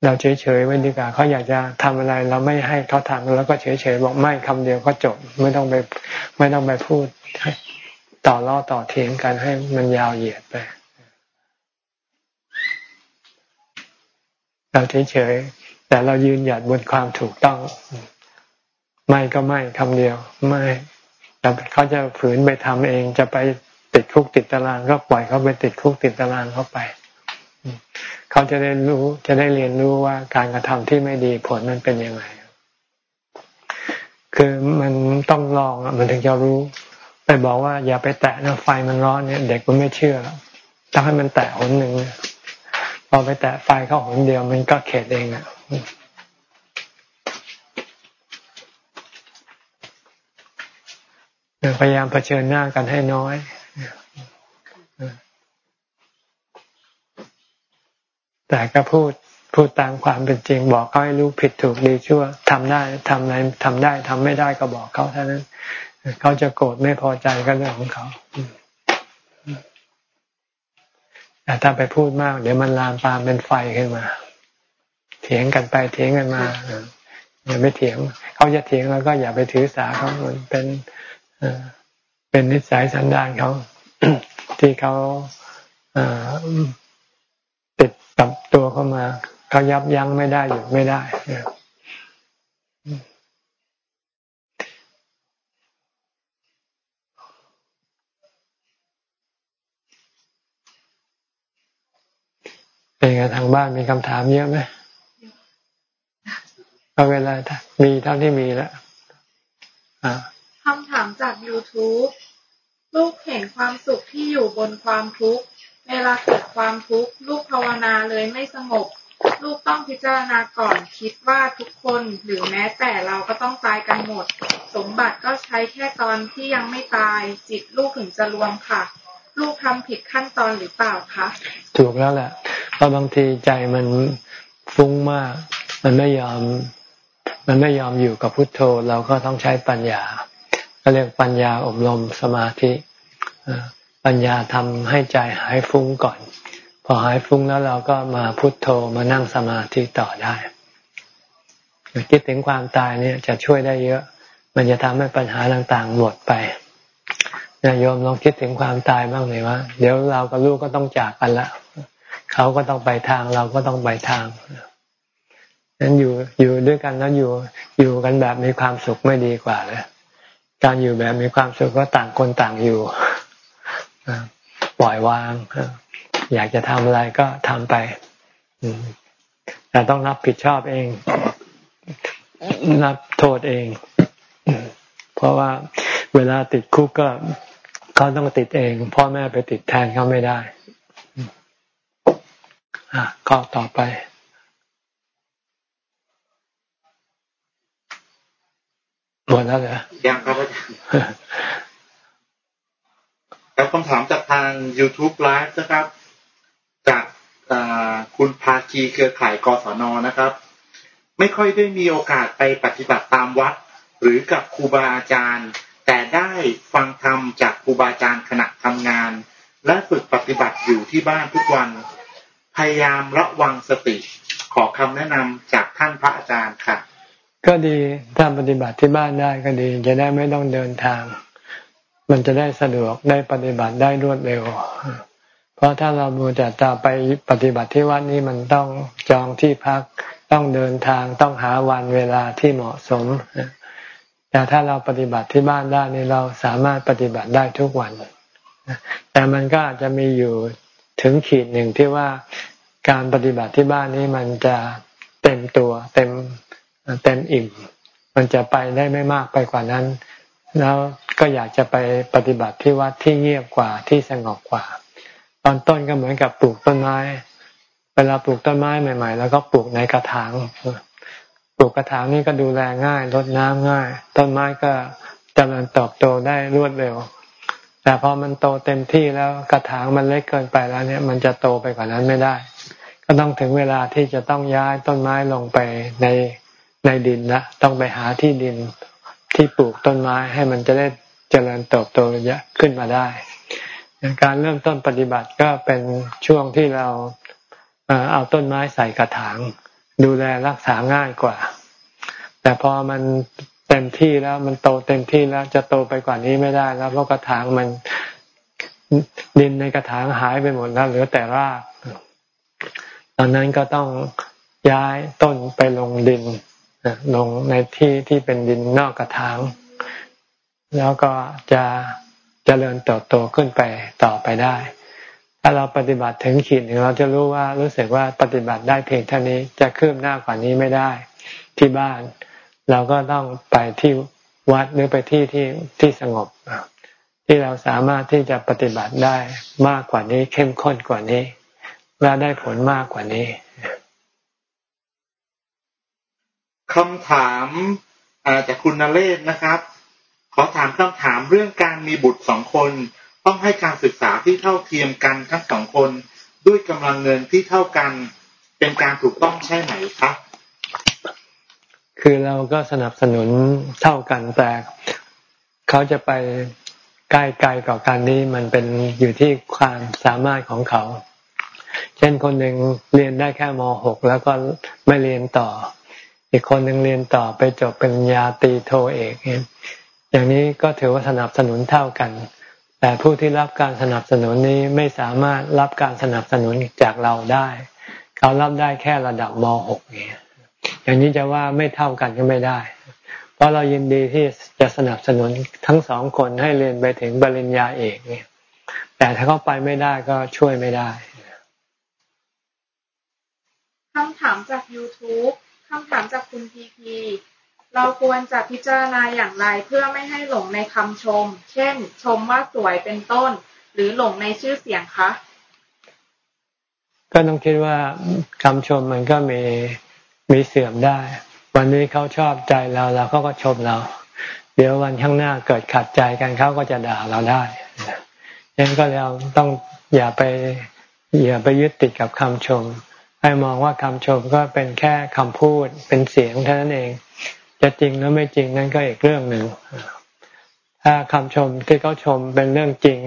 เราเฉยๆไว้ดีกว่าเขาอยากจะทำอะไรเราไม่ให้เขาทำแล้วก็เฉยๆบอกไม่คำเดียวก็จบ ไม่ต้องไปไม่ต้องไปพูดต่อล่อต่อเถียงกันให้มันยาวเหยียดไป เราเฉยๆแต่เรายืนหยัดบนความถูกต้อง ไม่ก็ไม่คำเดียว ไม่แต่เขาจะฝืนไปทำเองจะไปติดคุกติดตารางก็ปล่อยเขาไปติดคุกติดตารางเข้าไป เขาจะได้รู้จะได้เรียนรู้ว่าการกระทำที่ไม่ดีผลมันเป็นยังไง คือมันต้องลองมันถึงจะรู้ ไปบอกว่า อย่าไปแตะนะไฟมันร้อนเนี่ย เด็กมันไม่เชื่อต้องให้มันแตะหนหนึ่งพอไปแตะไฟเข้าหนเดียว มันก็เข็ดเองอะพยายามเผชิญหน้ากันให้น้อย แต่ก็พูดพูดตามความเป็นจริง บอกเขาให้รู้ผิดถูกดีชั่วทำได้ทำอะไรทำได้ทำไม่ได้ก็บอกเขาเท่านั้น เขาจะโกรธไม่พอใจก็เรื่องของเขาแต่ถ้าไปพูดมาก เดี๋ยวมันลามปามเป็นไฟขึ้นมา เถียงกันไปเถียงกันมาอย่าไปเถียงเขาจะเถียงแล้วก็อย่าไปถือสาเขามันเป็นเป็นนิสัยสันดานเขาที่เขา กับตัวเข้ามาเขายับยั้งไม่ได้หยุดไม่ได้เป็นไงทางบ้านมีคำถามเยอะไหมเอาเวลามีเท่าที่มีแล้วคำถามจาก YouTube ลูกเห็นความสุขที่อยู่บนความทุกข์ เวลาเกิดความทุกข์ลูกภาวนาเลยไม่สงบ ลูกต้องพิจารณาก่อนคิดว่าทุกคนหรือแม้แต่เราก็ต้องตายกันหมด สมบัติก็ใช้แค่ตอนที่ยังไม่ตาย จิตลูกถึงจะรวมค่ะ ลูกทำผิดขั้นตอนหรือเปล่าคะถูกแล้วแหละเพราะบางทีใจมันฟุ้งมาก มันไม่ยอม มันไม่ยอมอยู่กับพุทโธ เราก็ต้องใช้ปัญญาก็เรียกปัญญาอบรมสมาธิ ปัญญาทำให้ใจหายฟุ้งก่อน พอหายฟุ้งแล้วเราก็มาพุทโธมานั่งสมาธิต่อได้คิดถึงความตายเนี่ยจะช่วยได้เยอะ มันจะทำให้ปัญหาต่างๆหมดไปนายโยมลองคิดถึงความตายบ้างเลยว่า เดี๋ยวเรากับลูกก็ต้องจากกันละเขาก็ต้องไปทางเราก็ต้องไปทางนั้นอยู่อยู่ด้วยกันแล้วอยู่อยู่กันแบบมีความสุขไม่ดีกว่าเลยการอยู่แบบมีความสุขก็ต่างคนต่างอยู่ ปล่อยวาง อยากจะทำอะไรก็ทำไปแต่ต้องรับผิดชอบเอง รับโทษเอง เพราะว่าเวลาติดคุกก็เขาต้องติดเอง พ่อแม่ไปติดแทนเขาไม่ได้ข้อต่อไปหมดแล้วเหรอยังครับอาจารย์ แล้วคำถามจากทาง YouTube Live นะครับ จากคุณภาคีเครือข่ายกศนนะครับ ไม่ค่อยได้มีโอกาสไปปฏิบัติตามวัด หรือกับครูบาอาจารย์ แต่ได้ฟังธรรมจากครูบาอาจารย์ขณะทำงาน และฝึกปฏิบัติอยู่ที่บ้านทุกวัน พยายามระวังสติ ขอคำแนะนำจากท่านพระอาจารย์ค่ะ ก็ดีถ้าปฏิบัติที่บ้านได้ก็ดี จะได้ไม่ต้องเดินทาง มันจะได้สะดวกได้ปฏิบัติได้รวดเร็ว เพราะถ้าเราบูแต่จะไปปฏิบัติที่วัดนี้มันต้องจองที่พักต้องเดินทางต้องหาวันเวลาที่เหมาะสมแต่ถ้าเราปฏิบัติที่บ้านได้นี่เราสามารถปฏิบัติได้ทุกวัน แต่มันก็อาจจะมีอยู่ถึงขีดหนึ่งที่ว่าการปฏิบัติที่บ้านนี้มันจะเต็มตัวเต็มเต็มอิ่ม มันจะไปได้ไม่มากไปกว่านั้น แล้ว ก็อยากจะไปปฏิบัติที่วัดที่เงียบกว่าที่สงบกว่า ตอนต้นก็เหมือนกับปลูกต้นไม้ เวลาปลูกต้นไม้ใหม่ ๆ แล้วก็ปลูกในกระถางปลูกกระถางนี่ก็ดูแลง่ายรดน้ำง่าย ต้นไม้ก็จเจริญเติบโตได้รวดเร็ว แต่พอมันโตเต็มที่แล้วกระถางมันเล็กเกินไปแล้วเนี่ย มันจะโตไปกว่านั้นไม่ได้ ก็ต้องถึงเวลาที่จะต้องย้ายต้นไม้ลงไปในในดินละต้องไปหาที่ดินที่ปลูกต้นไม้ให้มันจะได้ เจริญเติบโตเยอะขึ้นมาได้ การเริ่มต้นปฏิบัติก็เป็นช่วงที่เราเอาต้นไม้ใส่กระถาง ดูแลรักษาง่ายกว่า แต่พอมันเต็มที่แล้วมันโตเต็มที่แล้วจะโตไปกว่านี้ไม่ได้แล้วเพราะกระถางมันดินในกระถางหายไปหมดแล้วเหลือแต่รากตอนนั้นก็ต้องย้ายต้นไปลงดินลงในที่ที่เป็นดินนอกกระถาง แล้วก็จะเจริญเติบโตขึ้นไปต่อไปได้ ถ้าเราปฏิบัติถึงขีดหนึ่งเราจะรู้ว่ารู้สึกว่าปฏิบัติได้เพียงเท่านี้จะคืบหน้ากว่านี้ไม่ได้ ที่บ้าน เราก็ต้องไปที่วัดหรือไปที่ที่ที่สงบที่เราสามารถที่จะปฏิบัติได้มากกว่านี้ เข้มข้นกว่านี้ และได้ผลมากกว่านี้คำถามจากคุณนเรศนะครับ ขอถามคำถามเรื่องการมีบุตรสองคน ต้องให้การศึกษาที่เท่าเทียมกันทั้งสองคน ด้วยกำลังเงินที่เท่ากัน เป็นการถูกต้องใช่ไหมครับคือเราก็สนับสนุนเท่ากันแต่เขาจะไปใกล้ไกลกว่ากันนี้มันเป็นอยู่ที่ความสามารถของเขา เช่นคนหนึ่งเรียนได้แค่ม .6 แล้วก็ไม่เรียนต่อ อีกคนหนึ่งเรียนต่อไปจบเป็นยาตีโทเอก อย่างนี้ก็ถือว่าสนับสนุนเท่ากัน แต่ผู้ที่รับการสนับสนุนนี้ไม่สามารถรับการสนับสนุนจากเราได้ เขารับได้แค่ระดับม .6 เนี่ยอย่างนี้จะว่าไม่เท่ากันก็ไม่ได้ เพราะเรายินดีที่จะสนับสนุนทั้งสองคนให้เรียนไปถึงปริญญาเอกเนี่ย แต่ถ้าเขาไปไม่ได้ก็ช่วยไม่ได้คำถามจาก YouTube คำถามจากคุณพีพี เราควรจะพิจารณาอย่างไรเพื่อไม่ให้หลงในคำชม เช่น ชมว่าสวยเป็นต้น หรือหลงในชื่อเสียงคะ ก็ต้องคิดว่าคำชมมันก็มีมีเสื่อมได้ วันนี้เขาชอบใจเราเราเขาก็ชมเรา เดี๋ยววันข้างหน้าเกิดขัดใจกันเขาก็จะด่าเราได้ยังนั้นก็เราต้องอย่าไปอย่าไปยึดติดกับคำชม ให้มองว่าคำชมก็เป็นแค่คำพูดเป็นเสียงเท่านั้นเอง จะจริงหรือไม่จริงนั่นก็อีกเรื่องหนึ่งถ้าคำชมที่เขาชมเป็นเรื่องจริง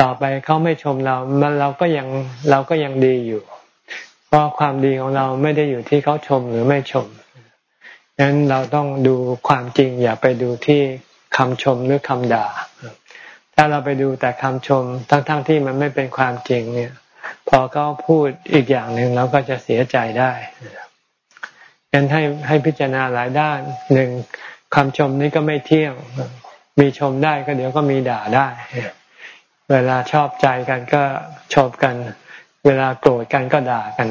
ต่อไปเขาไม่ชมเรา มันเราก็ยังเราก็ยังดีอยู่ เพราะความดีของเราไม่ได้อยู่ที่เขาชมหรือไม่ชมดังนั้นเราต้องดูความจริง อย่าไปดูที่คำชมหรือคำด่า ถ้าเราไปดูแต่คำชมทั้งๆทที่มันไม่เป็นความจริงเนี่ย พอเขาพูดอีกอย่างหนึ่งเราก็จะเสียใจได้ นให้ให้พิจารณาหลายด้านหนึ่งคำชมนี้ก็ไม่เที่ยง มีชมได้ก็เดี๋ยวก็มีด่าได้ เวลาชอบใจกันก็ชมกัน เวลาโกรธกันก็ด่ากัน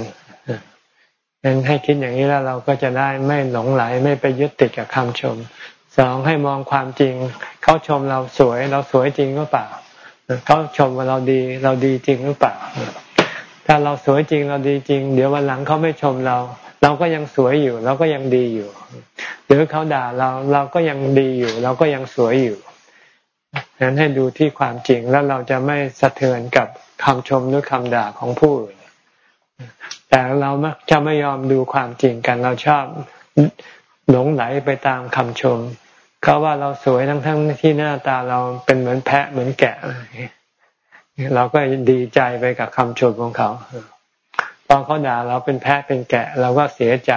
นั้นให้คิดอย่างนี้แล้วเราก็จะได้ไม่หลงไหลไม่ไปยึดติดกับคำชมสองให้มองความจริง เขาชมเราสวย เราสวยจริงหรือเปล่าเขาชมว่าเราดี เราดีจริงหรือเปล่า ถ้าเราสวยจริงเราดีจริง เดี๋ยววันหลังเขาไม่ชมเรา เราก็ยังสวยอยู่ เราก็ยังดีอยู่ หรือเขาด่าเราเราก็ยังดีอยู่ เราก็ยังสวยอยู่ฉะนั้นให้ดูที่ความจริงแล้วเราจะไม่สะเทือนกับคำชมหรือคำด่าของผู้อื่นแต่เรามักจะไม่ยอมดูความจริงกัน เราชอบหลงไหลไปตามคำชมเขาว่าเราสวยทั้งทั้งที่หน้าตาเราเป็นเหมือนแพะเหมือนแกะเราก็ดีใจไปกับคำชมของเขา พอเขาด่าเราเป็นแพะเป็นแกะ เราก็เสียใจ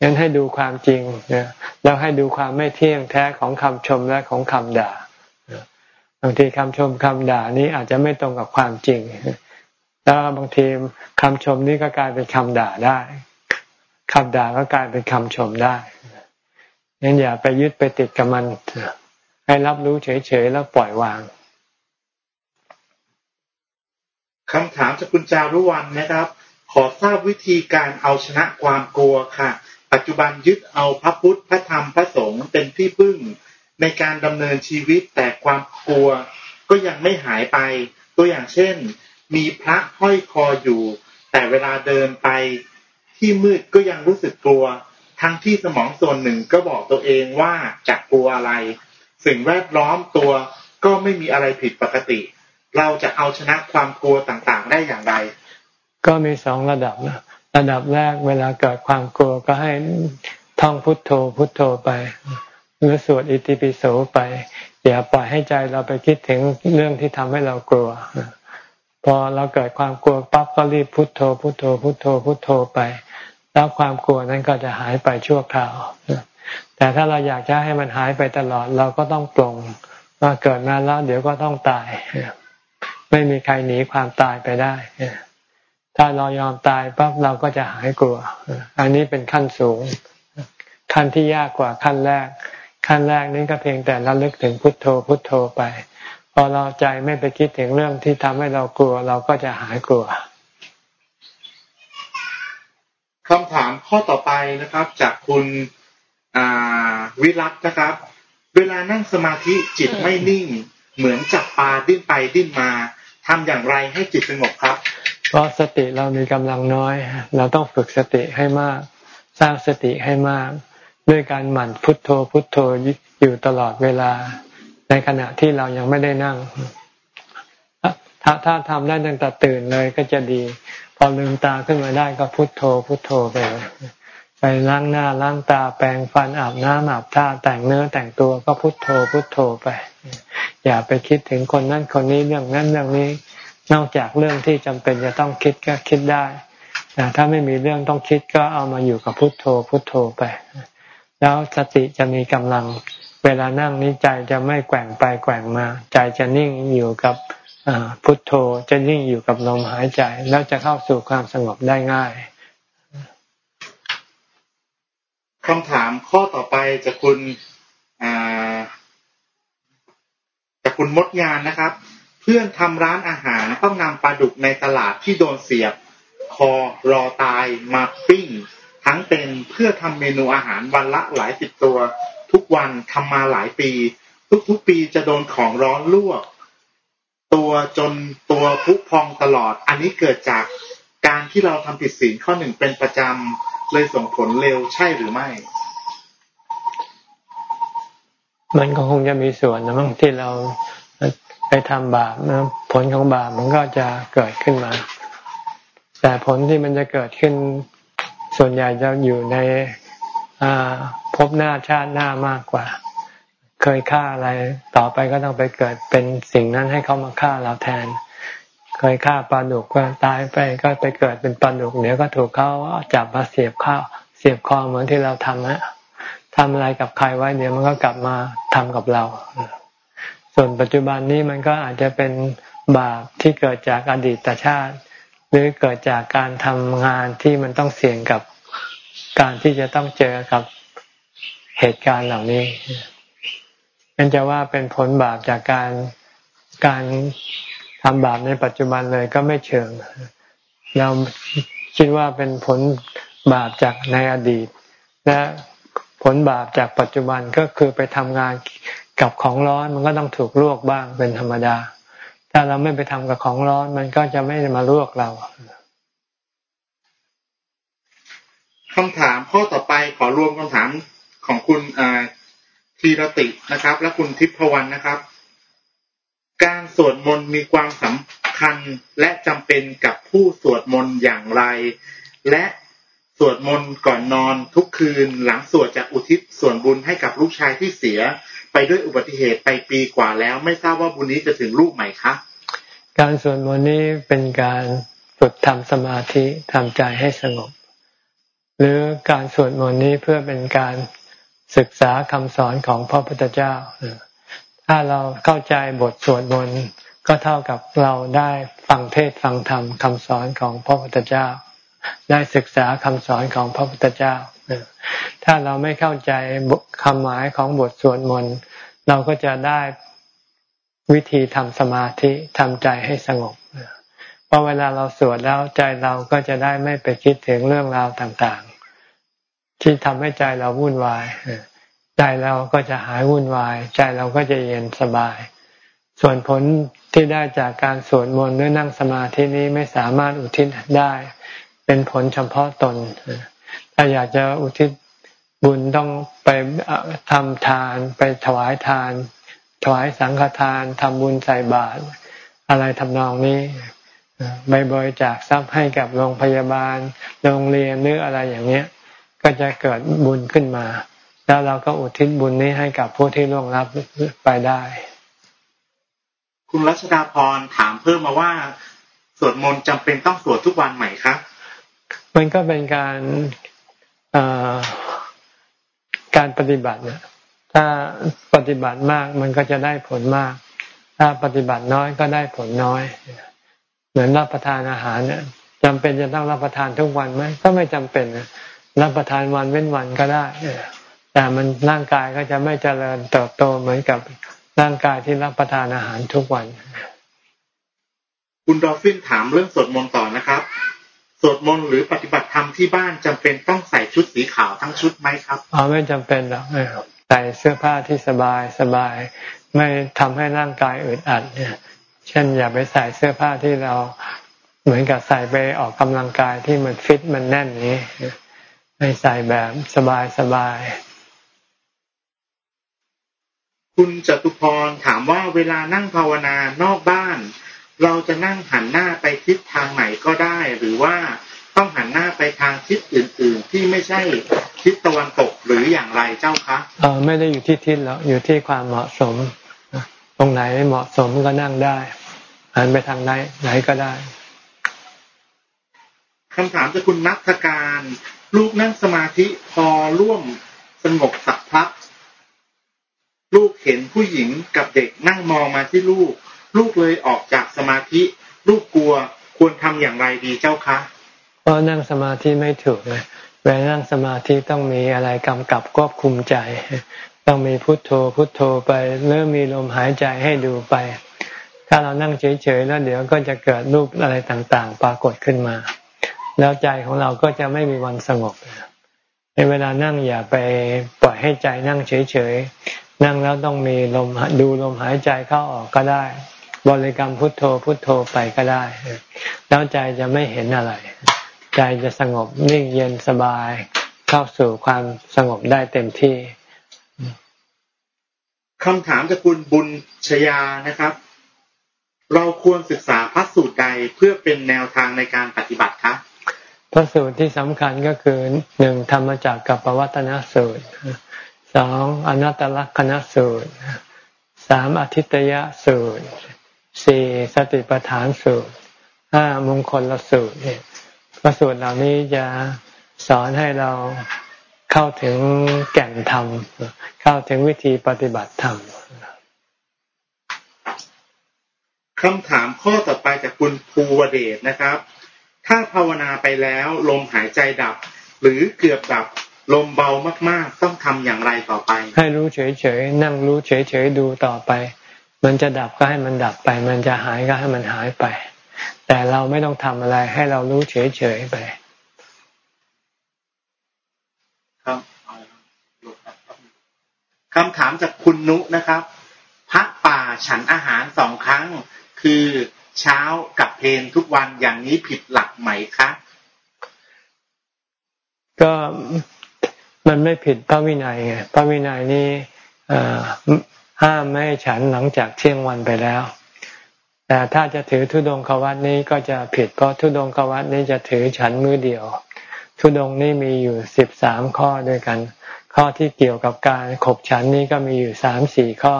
งั้นให้ดูความจริงนะแล้วให้ดูความไม่เที่ยงแท้ของคำชมและของคำด่าบางทีคำชมคำด่านี้อาจจะไม่ตรงกับความจริงแล้วบางทีคำชมนี้ก็กลายเป็นคำด่าได้คำด่าก็กลายเป็นคำชมได้งั้นอย่าไปยึดไปติดกับมันให้รับรู้เฉยๆแล้วปล่อยวาง คำถามจากคุณจารุวันนะครับ ขอทราบวิธีการเอาชนะความกลัวค่ะ ปัจจุบันยึดเอาพระพุทธพระธรรมพระสงฆ์เป็นที่พึ่ง ในการดำเนินชีวิตแต่ความกลัว ก็ยังไม่หายไป ตัวอย่างเช่น มีพระห้อยคออยู่ แต่เวลาเดินไปที่มืดก็ยังรู้สึกกลัว ทั้งที่สมองส่วนหนึ่งก็บอกตัวเองว่าจะกลัวอะไร สิ่งแวดล้อมตัวก็ไม่มีอะไรผิดปกติ เราจะเอาชนะความกลัวต่างๆ ได้อย่างไร ก็มีสองระดับนะระดับแรกเวลาเกิดความกลัวก็ให้ท่องพุทโธพุทโธไปหรือสวดอิติปิโสไปอย่าปล่อยให้ใจเราไปคิดถึงเรื่องที่ทำให้เรากลัว พอเราเกิดความกลัวปั๊บก็รีบพุทโธพุทโธพุทโธพุทโธไป แล้วความกลัวนั้นก็จะหายไปชั่วคราวแต่ถ้าเราอยากจะให้มันหายไปตลอดเราก็ต้องปรงว่าเกิดมาแล้วเดี๋ยวก็ต้องตาย ไม่มีใครหนีความตายไปได้ ถ้าเรายอมตายปั๊บเราก็จะหายกลัว อันนี้เป็นขั้นสูง ขั้นที่ยากกว่าขั้นแรก ขั้นแรกนี้ก็เพียงแต่ระลึกถึงพุทโธพุทโธไป พอเราใจไม่ไปคิดถึงเรื่องที่ทำให้เรากลัว เราก็จะหายกลัวคำถามข้อต่อไปนะครับ จากคุณวิรัตนะครับ เวลานั่งสมาธิจิตไม่นิ่ง เหมือนจับปลาดิ้นไปดิ้นมา ทำอย่างไรให้จิตสงบครับ เพราะสติเรามีกำลังน้อย เราต้องฝึกสติให้มาก สร้างสติให้มาก ด้วยการหมั่นพุทโธพุทโธอยู่ตลอดเวลา ในขณะที่เรายังไม่ได้นั่ง ถ้าถ้าทำได้ตั้งแต่ตื่นเลยก็จะดี พอลืมตาขึ้นมาได้ก็พุทโธพุทโธไปไปล้างหน้าล้างตาแปรงฟันอาบน้ำอาบท่าแต่งเนื้อแต่งตัวก็พุทโธพุทโธไป อย่าไปคิดถึงคนนั้นคนนี้เรื่องนั้นเรื่องนี้ นอกจากเรื่องที่จำเป็นจะต้องคิดก็คิดได้แต่ถ้าไม่มีเรื่องต้องคิดก็เอามาอยู่กับพุทโธพุทโธไป แล้วสติจะมีกำลัง เวลานั่งนี้ใจจะไม่แกว่งไปแกว่งมา ใจจะนิ่งอยู่กับพุทโธจะนิ่งอยู่กับลมหายใจ แล้วจะเข้าสู่ความสงบได้ง่ายคำถามข้อต่อไปจะคุณจา คุณมดงานนะครับ เพื่อนทำร้านอาหารต้องนำปลาดุกในตลาดที่โดนเสียบ คอรอตายมาปิ้ง ทั้งเป็นเพื่อทำเมนูอาหารวันละหลายสิบตัว ทุกวันทำมาหลายปี ทุกๆปีจะโดนของร้อนลวก ตัวจนตัวพุพองตลอด อันนี้เกิดจากการที่เราทำผิดศีลข้อหนึ่งเป็นประจำเลยส่งผลเร็วใช่หรือไม่ มันก็คงจะมีส่วนนะมั้งที่เราไปทำบาปนะผลของบาปมันก็จะเกิดขึ้นมา แต่ผลที่มันจะเกิดขึ้น ส่วนใหญ่จะอยู่ในพบหน้าชาติหน้ามากกว่า เคยฆ่าอะไรต่อไปก็ต้องไปเกิดเป็นสิ่งนั้นให้เขามาฆ่าเราแทน เคยฆ่าปลาดุกก็ตายไปก็ไปเกิดเป็นปลาดุกเดี๋ยวก็ถูกเขาจับมาเสียบข้าวเสียบคอเหมือนที่เราทำนะ ทำอะไรกับใครไว้เดี๋ยวมันก็กลับมาทำกับเรา ส่วนปัจจุบันนี้มันก็อาจจะเป็นบาปที่เกิดจากอดีตชาติ หรือเกิดจากการทำงานที่มันต้องเสี่ยงกับการที่จะต้องเจอกับเหตุการณ์เหล่านี้มันจะว่าเป็นผลบาปจากการการทำบาปในปัจจุบันเลยก็ไม่เชิง เราคิดว่าเป็นผลบาปจากในอดีต และ ผลบาปจากปัจจุบันก็คือไปทำงานกับของร้อนมันก็ต้องถูกลวกบ้างเป็นธรรมดา ถ้าเราไม่ไปทำกับของร้อนมันก็จะไม่มาลวกเราคำถามข้อต่อไปขอรวมคำถามของคุณทีรตินะครับ และคุณทิพวรรณนะครับ การสวดมนต์มีความสำคัญและจำเป็นกับผู้สวดมนต์อย่างไร และ สวดมนต์ก่อนนอนทุกคืนหลังสวดจากอุทิศส่วนบุญให้กับลูกชายที่เสีย ไปด้วยอุบัติเหตุไปปีกว่าแล้ว ไม่ทราบว่าบุญนี้จะถึงลูกไหมคะการสวดมนต์นี้เป็นการฝึกทำสมาธิทำใจให้สงบ หรือการสวดมนต์นี้เพื่อเป็นการศึกษาคำสอนของพระพุทธเจ้า ถ้าเราเข้าใจบทสวดมนต์ก็เท่ากับเราได้ฟังเทศฟังธรรมคำสอนของพระพุทธเจ้า ได้ศึกษาคำสอนของพระพุทธเจ้า ถ้าเราไม่เข้าใจคำหมายของบทสวดมนต์เราก็จะได้วิธีทำสมาธิทำใจให้สงบเพอเวลาเราสวดแล้วใจเราก็จะได้ไม่ไปคิดถึงเรื่องราวต่างๆ ที่ทำให้ใจเราวุ่นวายใจเราก็จะหายวุ่นวาย ใจเราก็จะเย็นสบาย ส่วนผลที่ได้จากการสวดมนต์หรือนั่งสมาธินี้ไม่สามารถอุทิศได้ เป็นผลเฉพาะตน ถ้าอยากจะอุทิศบุญต้องไปทำทาน ไปถวายทาน ถวายสังฆทานทำบุญใส่บาตรอะไรทำนองนี้ใบบริจาคทรัพย์ให้กับโรงพยาบาล โรงเรียนหรืออะไรอย่างเนี้ย ก็จะเกิดบุญขึ้นมา แล้วเราก็อุทิศบุญนี้ให้กับผู้ที่ล่วงลับไปได้ คุณรัชดาพรถามเพิ่มมาว่าสวดมนต์จำเป็นต้องสวดทุกวันไหมครับ มันก็เป็นการการปฏิบัติเนี่ยถ้าปฏิบัติมากมันก็จะได้ผลมาก ถ้าปฏิบัติน้อยก็ได้ผลน้อย เหมือนรับประทานอาหารเนี่ยจำเป็นจะต้องรับประทานทุกวันไหมก็ไม่จำเป็นรับประทานวันเว้นวันก็ได้แต่มันร่างกายก็จะไม่เจริญเติบโตเหมือนกับร่างกายที่รับประทานอาหารทุกวัน คุณดอฟฟินถามเรื่องสวดมนต์ต่อนะครับ สวดมนต์หรือปฏิบัติธรรมที่บ้านจำเป็นต้องใส่ชุดสีขาวทั้งชุดไหมครับอ๋อไม่จำเป็นหรอกใส่เสื้อผ้าที่สบายสบาย ไม่ทำให้ร่างกายอึดอัดเนี่ย เช่นอย่าไปใส่เสื้อผ้าที่เราเหมือนกับใส่ไปออกกำลังกายที่มันฟิตมันแน่นนี้ให้ใส่แบบสบายสบายคุณจตุพรถามว่าเวลานั่งภาวนานอกบ้าน เราจะนั่งหันหน้าไปทิศทางไหนก็ได้ หรือว่าต้องหันหน้าไปทางทิศอื่น ๆ ที่ไม่ใช่ทิศตะวันตกหรืออย่างไรเจ้าคะเออไม่ได้อยู่ที่ทิศแล้วอยู่ที่ความเหมาะสม ตรงไหนเหมาะสมก็นั่งได้หันไปทางไหนไหนก็ได้คำถามจากคุณนักการลูกนั่งสมาธิพอร่วมสงบสักพักลูกเห็นผู้หญิงกับเด็กนั่งมองมาที่ลูก ลูกเลยออกจากสมาธิ ลูกกลัวควรทำอย่างไรดีเจ้าคะเพราะนั่งสมาธิไม่ถูกเลยเวลานั่งสมาธิต้องมีอะไรกำกับควบคุมใจ ต้องมีพุทโธพุทโธไปเริ่มมีลมหายใจให้ดูไป ถ้าเรานั่งเฉยๆแล้วเดี๋ยวก็จะเกิดรูปอะไรต่างๆ ปรากฏขึ้นมา แล้วใจของเราก็จะไม่มีวันสงบในเวลานั่งอย่าไปปล่อยให้ใจนั่งเฉยๆนั่งแล้วต้องมีลมดูลมหายใจเข้าออกก็ได้ บริกรรมพุทโธพุทโธไปก็ได้ แล้วใจจะไม่เห็นอะไร ใจจะสงบนิ่งเย็นสบายเข้าสู่ความสงบได้เต็มที่คำถามจากคุณบุญชยานะครับ เราควรศึกษาพระสูตรใดเพื่อเป็นแนวทางในการปฏิบัติคะพระสูตรที่สำคัญก็คือหนึ่งธรรมจักรกับปวัตนสูตรสองอนัตตลักษณสูตรสามอธิตยสูตร สี่สติปัฏฐานสูตรห้ามงคลละสูตรเนี่ยพระสูตรเหล่านี้จะสอนให้เราเข้าถึงแก่นธรรม เข้าถึงวิธีปฏิบัติธรรมคำถามข้อต่อไปจากคุณภูวเดชนะครับ ถ้าภาวนาไปแล้วลมหายใจดับ หรือเกือบดับลมเบามากๆ ต้องทำอย่างไรต่อไป ให้รู้เฉยๆ นั่งรู้เฉยๆ ดูต่อไป มันจะดับก็ให้มันดับไป มันจะหายก็ให้มันหายไป แต่เราไม่ต้องทำอะไรให้เรารู้เฉยๆไปคำถามจากคุณนุนะครับ พระป่าฉันอาหารสองครั้ง คือเช้ากับเพลนทุกวันอย่างนี้ผิดหลักไหมคะก็มันไม่ผิดพระวินัยไงพระวินัยนี้ ห้ามไม่ให้ฉันหลังจากเที่ยงวันไปแล้ว แต่ถ้าจะถือทุดงควัตนี้ก็จะผิดเพราะทุดงควัตนี้จะถือฉันมือเดียว ทุดงนี้มีอยู่สิบสามข้อด้วยกัน ข้อที่เกี่ยวกับการขบฉันนี้ก็มีอยู่สามสี่ข้อ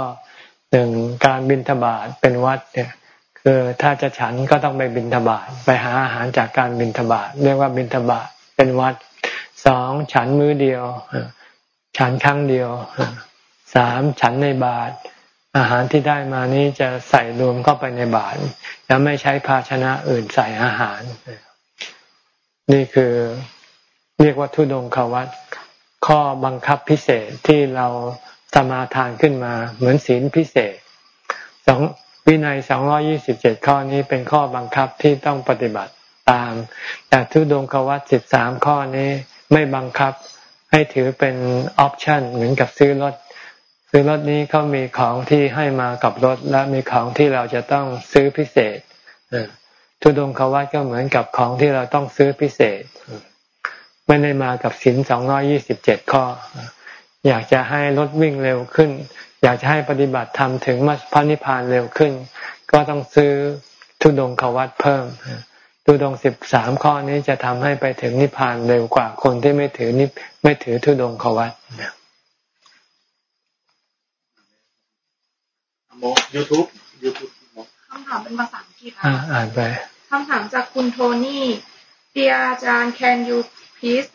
หนึ่งการบินทบาทเป็นวัดเนี่ยคือถ้าจะฉันก็ต้องไปบินทบาทไปหาอาหารจากการบินทบาทเรียกว่าบินทบาทเป็นวัดสองฉันมื้อเดียว ฉันครั้งเดียว สามฉันในบาทอาหารที่ได้มานี้จะใส่รวมเข้าไปในบาทแล้วไม่ใช้ภาชนะอื่นใส่อาหาร นี่คือเรียกว่าทุดงควัตข้อบังคับพิเศษที่เราสมาทานขึ้นมาเหมือนศีลพิเศษสองวินัยสองร้อยี่สิบเจ็ดข้อนี้เป็นข้อบังคับที่ต้องปฏิบัติตาม แต่ทุดงควัตสิบสามข้อนี้ไม่บังคับให้ถือเป็นออปชันเหมือนกับซื้อรถ ซื้อรถนี้เขามีของที่ให้มากับรถและมีของที่เราจะต้องซื้อพิเศษทุดงควัตก็เหมือนกับของที่เราต้องซื้อพิเศษ ไม่ได้มากับสินสองร้อยี่สิบเจ็ดข้อ อยากจะให้รถวิ่งเร็วขึ้น อยากจะให้ปฏิบัติธรรมถึงมรรคนิพพานเร็วขึ้น ก็ต้องซื้อทุดงควัตเพิ่มทุดงสิบสามข้อนี้จะทำให้ไปถึงนิพพานเร็วกว่าคนที่ไม่ถือนิไม่ถือทุดงควัต โมยูทูบยูทูบคำถามเป็นภาษาอังกฤษอ่าอ่านไปคำถามจากคุณโทนี่ Dear อาจารย์ can you please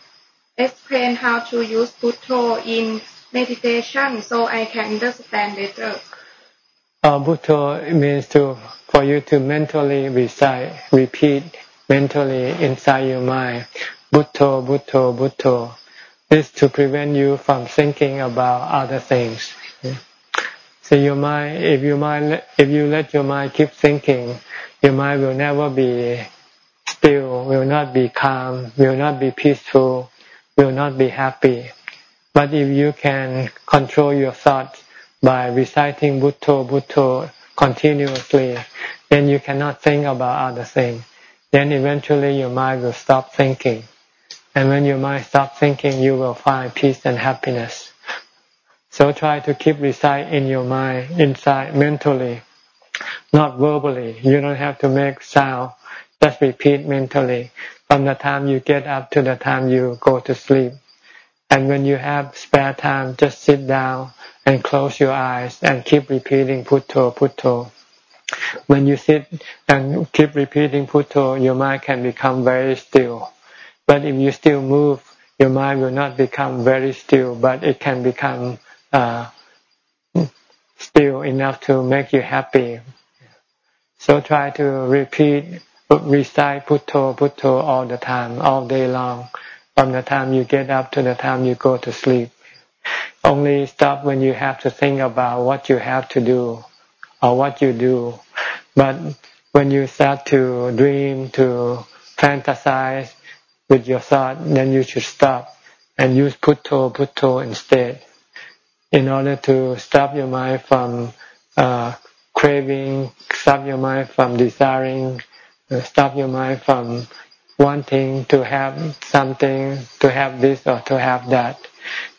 explain how to use Butto in meditation so I can understand better uh, Butto means to for you to mentally recite, repeat mentally inside your mind, Butto, Butto, Butto. This to prevent you from thinking about other things. So your mind, if your mind, if you let your mind keep thinking, your mind will never be still, will not be calm, will not be peaceful, will not be happy. But if you can control your thoughts by reciting Butto, Butto continuously, then you cannot think about other things. Then eventually your mind will stop thinking. And when your mind stops thinking, you will find peace and happiness. So try to keep recite in your mind, inside, mentally, not verbally. You don't have to make sound. Just repeat mentally from the time you get up to the time you go to sleep. And when you have spare time, just sit down and close your eyes and keep repeating Putto, Putto. When you sit and keep repeating Putto, your mind can become very still. But if you still move, your mind will not become very still, but it can become uh, still enough to make you happy. So try to repeat, recite Putto, Putto all the time, all day long, from the time you get up to the time you go to sleep. Only stop when you have to think about what you have to do or what you do. But when you start to dream, to fantasize with your thought, then you should stop and use putto, putto instead in order to stop your mind from uh, craving, stop your mind from desiring, uh, stop your mind from wanting to have something, to have this or to have that.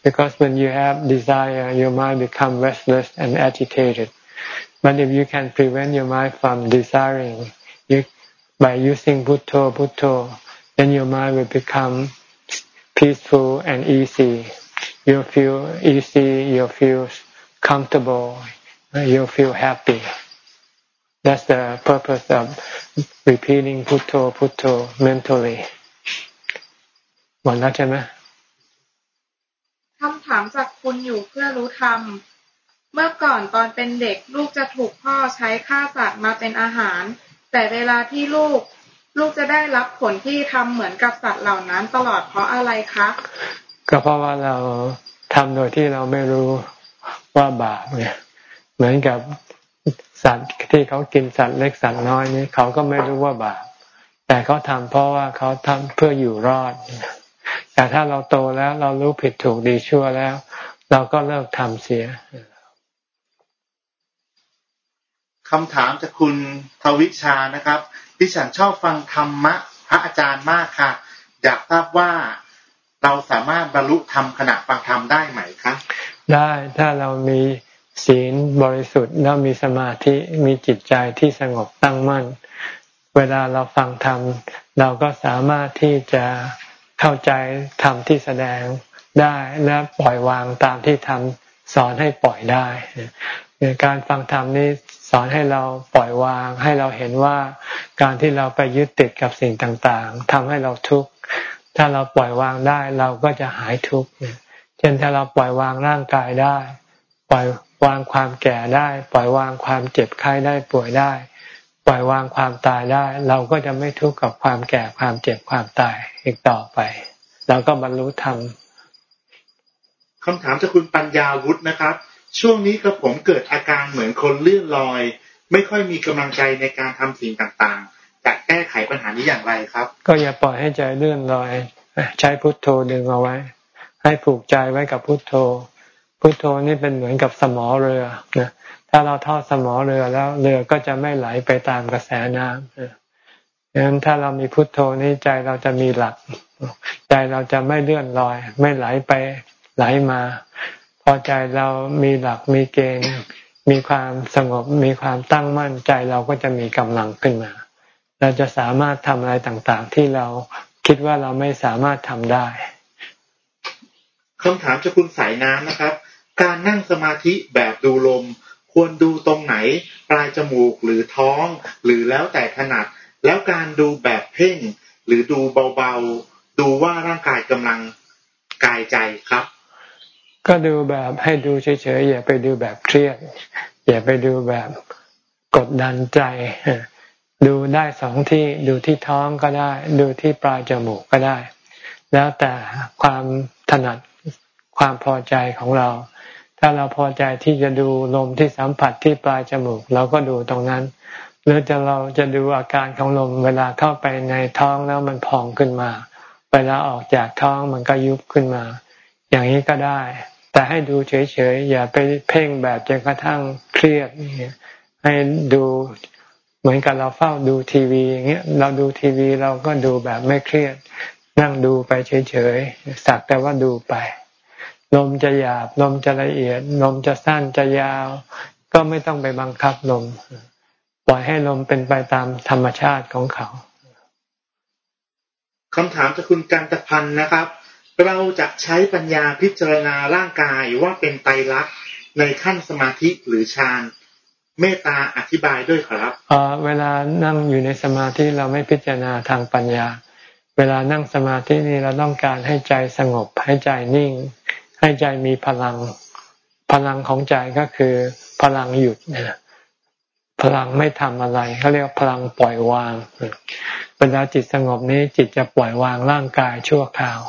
Because when you have desire, your mind becomes restless and agitated. But if you can prevent your mind from desiring you, by using Bhutto, Bhutto, then your mind will become peaceful and easy. You feel easy, you feel comfortable, you feel happy. That's the purpose of repeating Bhutto, Bhutto mentally. หมดแล้วใช่ไหมคำถามจากคุณอยู่เพื่อรู้ธรรม เมื่อก่อนตอนเป็นเด็กลูกจะถูกพ่อใช้ฆ่าสัตว์มาเป็นอาหาร แต่เวลาที่ลูก ลูกจะได้รับผลที่ทำเหมือนกับสัตว์เหล่านั้นตลอดเพราะอะไรคะ ก็เพราะว่าเราทำโดยที่เราไม่รู้ว่าบาปเนี่ยเหมือนกับสัตว์ที่เขากินสัตว์เล็กสัตว์น้อยนี่เขาก็ไม่รู้ว่าบาปแต่เขาทำเพราะว่าเขาทำเพื่ออยู่รอด แต่ถ้าเราโตแล้วเรารู้ผิดถูกดีชั่วแล้ว เราก็เลิกทำเสียคำถามจากคุณทวิชานะครับ ดิฉันชอบฟังธรรมะพระอาจารย์มากค่ะ อยากทราบว่า เราสามารถบรรลุธรรมขณะฟังธรรมได้ไหมคะได้ถ้าเรามีศีลบริสุทธิ์แล้วมีสมาธิมีจิตใจที่สงบตั้งมั่น เวลาเราฟังธรรม เราก็สามารถที่จะเข้าใจธรรมที่แสดงได้และปล่อยวางตามที่ทำสอนให้ปล่อยได้การฟังธรรมนี้สอนให้เราปล่อยวาง ให้เราเห็นว่าการที่เราไปยึดติดกับสิ่งต่างๆทำให้เราทุกข์ ถ้าเราปล่อยวางได้เราก็จะหายทุกข์เช่นถ้าเราปล่อยวางร่างกายได้ ปล่อยวางความแก่ได้ ปล่อยวางความเจ็บไข้ได้ป่วยได้ ปล่อยวางความตายได้ เราก็จะไม่ทุกข์กับความแก่ความเจ็บความตายอีกต่อไป เราก็บรรลุธรรมคำถามจากคุณปัญญาวุฒินะครับ ช่วงนี้กระผมเกิดอาการเหมือนคนเลื่อนลอย ไม่ค่อยมีกำลังใจในการทำสิ่งต่าง จะแก้ไขปัญหานี้อย่างไรครับ ก็อย่าปล่อยให้ใจเลื่อนลอย ใช้พุทโธดึงเอาไว้ ให้ผูกใจไว้กับพุทโธ พุทโธนี่เป็นเหมือนกับสมอเรือนะถ้าเราทอดสมอเรือแล้วเรือก็จะไม่ไหลไปตามกระแสน้ำดังนั้นถ้าเรามีพุทโธนี่ใจเราจะมีหลัก ใจเราจะไม่เลื่อนลอย ไม่ไหลไปไหลมา พอใจเรามีหลักมีเกณฑ์ มีความสงบมีความตั้งมั่นใจเราก็จะมีกำลังขึ้นมา เราจะสามารถทำอะไรต่างๆ ที่เราคิดว่าเราไม่สามารถทำได้คำถามจากคุณสายน้ำนะครับ การนั่งสมาธิแบบดูลม ควรดูตรงไหน ปลายจมูกหรือท้อง หรือแล้วแต่ถนัด แล้วการดูแบบเพ่ง หรือดูเบาๆ ดูว่าร่างกายกำลังกายใจครับ ก็ดูแบบให้ดูเฉยๆอย่าไปดูแบบเครียด อย่าไปดูแบบกดดันใจ ดูได้สองที่ดูที่ท้องก็ได้ ดูที่ปลายจมูกก็ได้ แล้วแต่ความถนัดความพอใจของเรา ถ้าเราพอใจที่จะดูลมที่สัมผัสที่ปลายจมูกเราก็ดูตรงนั้น หรือจะเราจะดูอาการของลมเวลาเข้าไปในท้องแล้วมันพองขึ้นมา เวลาออกจากท้องมันก็ยุบขึ้นมา อย่างนี้ก็ได้ แต่ให้ดูเฉยๆอย่าไปเพ่งแบบจนกระทั่งเครียดนี่ให้ดู เหมือนกับเราเฝ้าดูทีวีอย่างเงี้ยเราดูทีวีเราก็ดูแบบไม่เครียด นั่งดูไปเฉยๆสักแต่ว่าดูไป ลมจะหยาบ ลมจะละเอียด ลมจะสั้นจะยาว ก็ไม่ต้องไปบังคับลม ปล่อยให้ลมเป็นไปตามธรรมชาติของเขาคำถามจากคุณการตะพันนะครับ เราจะใช้ปัญญาพิจารณาร่างกายว่าเป็นไตรลักษณ์ในขั้นสมาธิหรือฌาน เมตตาอธิบายด้วยครับเวลานั่งอยู่ในสมาธิเราไม่พิจารณาทางปัญญา เวลานั่งสมาธินี่เราต้องการให้ใจสงบ ให้ใจนิ่ง ให้ใจมีพลัง พลังของใจก็คือพลังหยุดนะพลังไม่ทำอะไรเขาเรียกพลังปล่อยวางเวลาจิตสงบนี้จิตจะปล่อยวางร่างกายชั่วคราว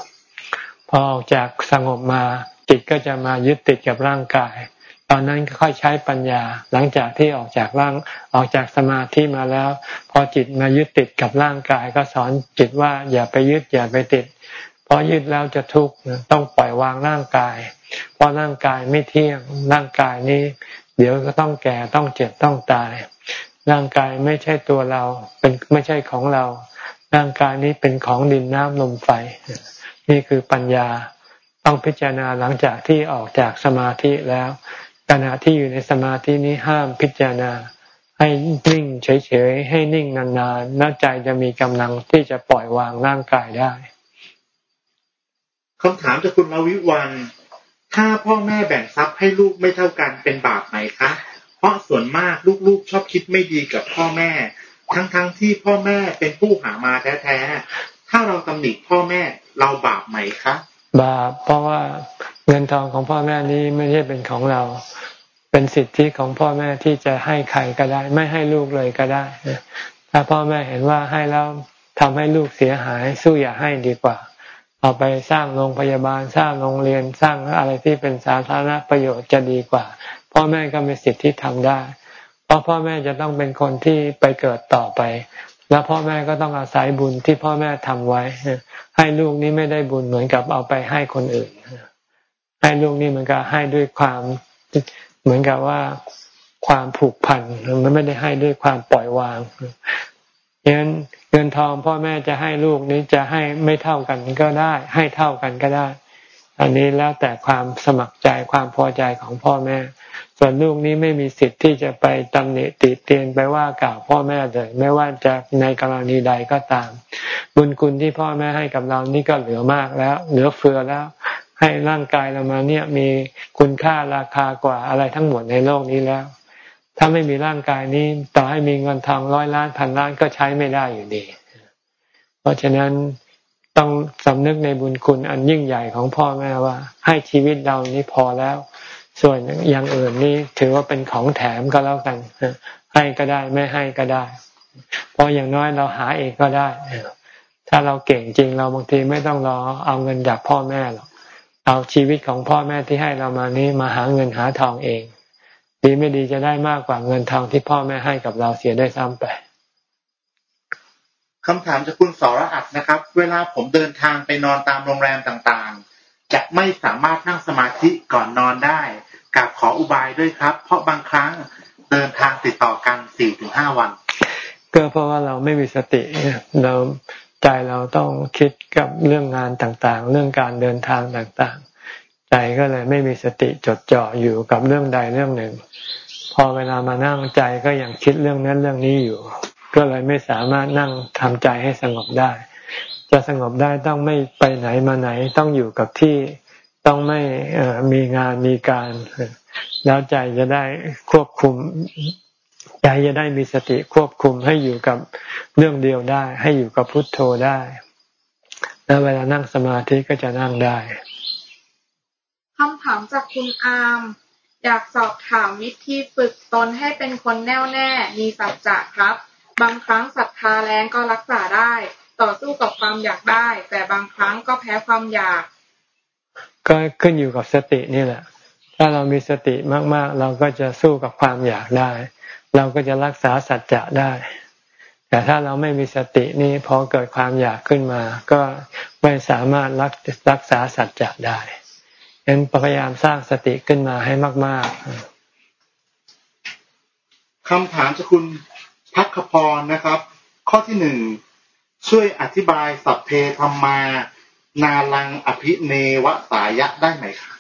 พอออกจากสงบมาจิตก็จะมายึดติดกับร่างกาย ตอนนั้นค่อยใช้ปัญญาหลังจากที่ออกจากร่างออกจากสมาธิมาแล้ว พอจิตมายึดติดกับร่างกายก็สอนจิตว่าอย่าไปยึดอย่าไปติด เพราะยึดแล้วจะทุกข์ต้องปล่อยวางร่างกาย เพราะร่างกายไม่เที่ยงร่างกายนี้ เดี๋ยวก็ต้องแก่ต้องเจ็บต้องตาย ร่างกายไม่ใช่ตัวเราเป็นไม่ใช่ของเรา ร่างกายนี้เป็นของดินน้ำลมไฟ นี่คือปัญญาต้องพิจารณาหลังจากที่ออกจากสมาธิแล้ว ขณะที่อยู่ในสมาธินี้ห้ามพิจารณา ให้นิ่งเฉยๆให้นิ่งนานๆแล้วใจจะมีกำลังที่จะปล่อยวางร่างกายได้คำถามจากคุณลวิวันถ้าพ่อแม่แบ่งทรัพย์ให้ลูกไม่เท่ากันเป็นบาปไหมคะ เพราะส่วนมากลูกๆชอบคิดไม่ดีกับพ่อแม่ ทั้งๆทที่พ่อแม่เป็นผู้หามาแท้ๆ ถ้าเราตำหนิพ่อแม่เราบาปไหมคะ บาปเพราะว่าเงินทองของพ่อแม่นี้ไม่ใช่เป็นของเรา เป็นสิทธิของพ่อแม่ที่จะให้ใครก็ได้ ไม่ให้ลูกเลยก็ได้ ถ้าพ่อแม่เห็นว่าให้แล้วทำให้ลูกเสียหายสู้อย่าให้ดีกว่า เอาไปสร้างโรงพยาบาลสร้างโรงเรียนสร้างอะไรที่เป็นสาธารณประโยชน์จะดีกว่า พ่อแม่ก็มีสิทธิที่ทำได้ เพราะพ่อแม่จะต้องเป็นคนที่ไปเกิดต่อไป แล้วพ่อแม่ก็ต้องอาศัยบุญที่พ่อแม่ทำไว้ ให้ลูกนี้ไม่ได้บุญเหมือนกับเอาไปให้คนอื่น ให้ลูกนี่มันก็ให้ด้วยความเหมือนกับว่าความผูกพันมันไม่ได้ให้ด้วยความปล่อยวางอย่างนั้นเงินทองพ่อแม่จะให้ลูกนี้จะให้ไม่เท่ากันก็ได้ ให้เท่ากันก็ได้ อันนี้แล้วแต่ความสมัครใจความพอใจของพ่อแม่ ส่วนลูกนี้ไม่มีสิทธิ์ที่จะไปตำหนิติเตียนไปว่ากล่าวพ่อแม่เลย ไม่ว่าจะในกรณีใดก็ตาม บุญคุณที่พ่อแม่ให้กับเรานี่ก็เหลือมากแล้ว เหลือเฟือแล้ว ให้ร่างกายเรามาเนี่ยมีคุณค่าราคากว่าอะไรทั้งหมดในโลกนี้แล้ว ถ้าไม่มีร่างกายนี้ต่อให้มีเงินทองร้อยล้านพันล้านก็ใช้ไม่ได้อยู่ดี เพราะฉะนั้นต้องสำนึกในบุญคุณอันยิ่งใหญ่ของพ่อแม่ว่า ให้ชีวิตเรานี้พอแล้ว ส่วนอย่างอื่นนี้ถือว่าเป็นของแถมก็แล้วกันให้ก็ได้ไม่ให้ก็ได้ เพราะอย่างน้อยเราหาเองก็ได้ ถ้าเราเก่งจริงเราบางทีไม่ต้องรอเอาเงินจากพ่อแม่หรอกเอาชีวิตของพ่อแม่ที่ให้เรามานี้มาหาเงินหาทองเอง ดีไม่ดีจะได้มากกว่าเงินทองที่พ่อแม่ให้กับเราเสียได้ซ้ำไปคำถามจากคุณสรอัดนะครับ เวลาผมเดินทางไปนอนตามโรงแรมต่างๆ จะไม่สามารถนั่งสมาธิก่อนนอนได้ กับขออุบายด้วยครับ เพราะบางครั้งเดินทางติดต่อกันสี่ถึงห้าวัน ก็เพราะว่าเราไม่มีสติเราใจเราต้องคิดกับเรื่องงานต่างๆ เรื่องการเดินทางต่างๆ ใจก็เลยไม่มีสติจดจ่ออยู่กับเรื่องใดเรื่องหนึ่ง พอเวลามานั่งใจก็ยังคิดเรื่องนั้นเรื่องนี้อยู่ ก็เลยไม่สามารถนั่งทำใจให้สงบได้ จะสงบได้ต้องไม่ไปไหนมาไหนต้องอยู่กับที่ ต้องไม่มีงานมีการ แล้วใจจะได้ควบคุม ใจจะได้มีสติควบคุมให้อยู่กับเรื่องเดียวได้ ให้อยู่กับพุทโธได้ แล้วเวลานั่งสมาธิก็จะนั่งได้คำถามจากคุณอามอยากสอบถามวิธีฝึกตนให้เป็นคนแน่วแน่ มีสัจจะครับ บางครั้งศรัทธาแรงก็รักษาได้ ต่อสู้กับความอยากได้ แต่บางครั้งก็แพ้ความอยาก ก็ขึ้นอยู่กับสตินี่แหละ ถ้าเรามีสติมากๆ เราก็จะสู้กับความอยากได้ เราก็จะรักษาสัจจะได้ แต่ถ้าเราไม่มีสตินี่พอเกิดความอยากขึ้นมา ก็ไม่สามารถรักรักษาสัจจะได้เห็นพยายามสร้างสติขึ้นมาให้มาก ๆคำถามจากคุณพักพรนะครับ ข้อที่หนึ่งช่วยอธิบายสัพเพธรรมา นาลังอภิเนวสายะได้ไหมคะ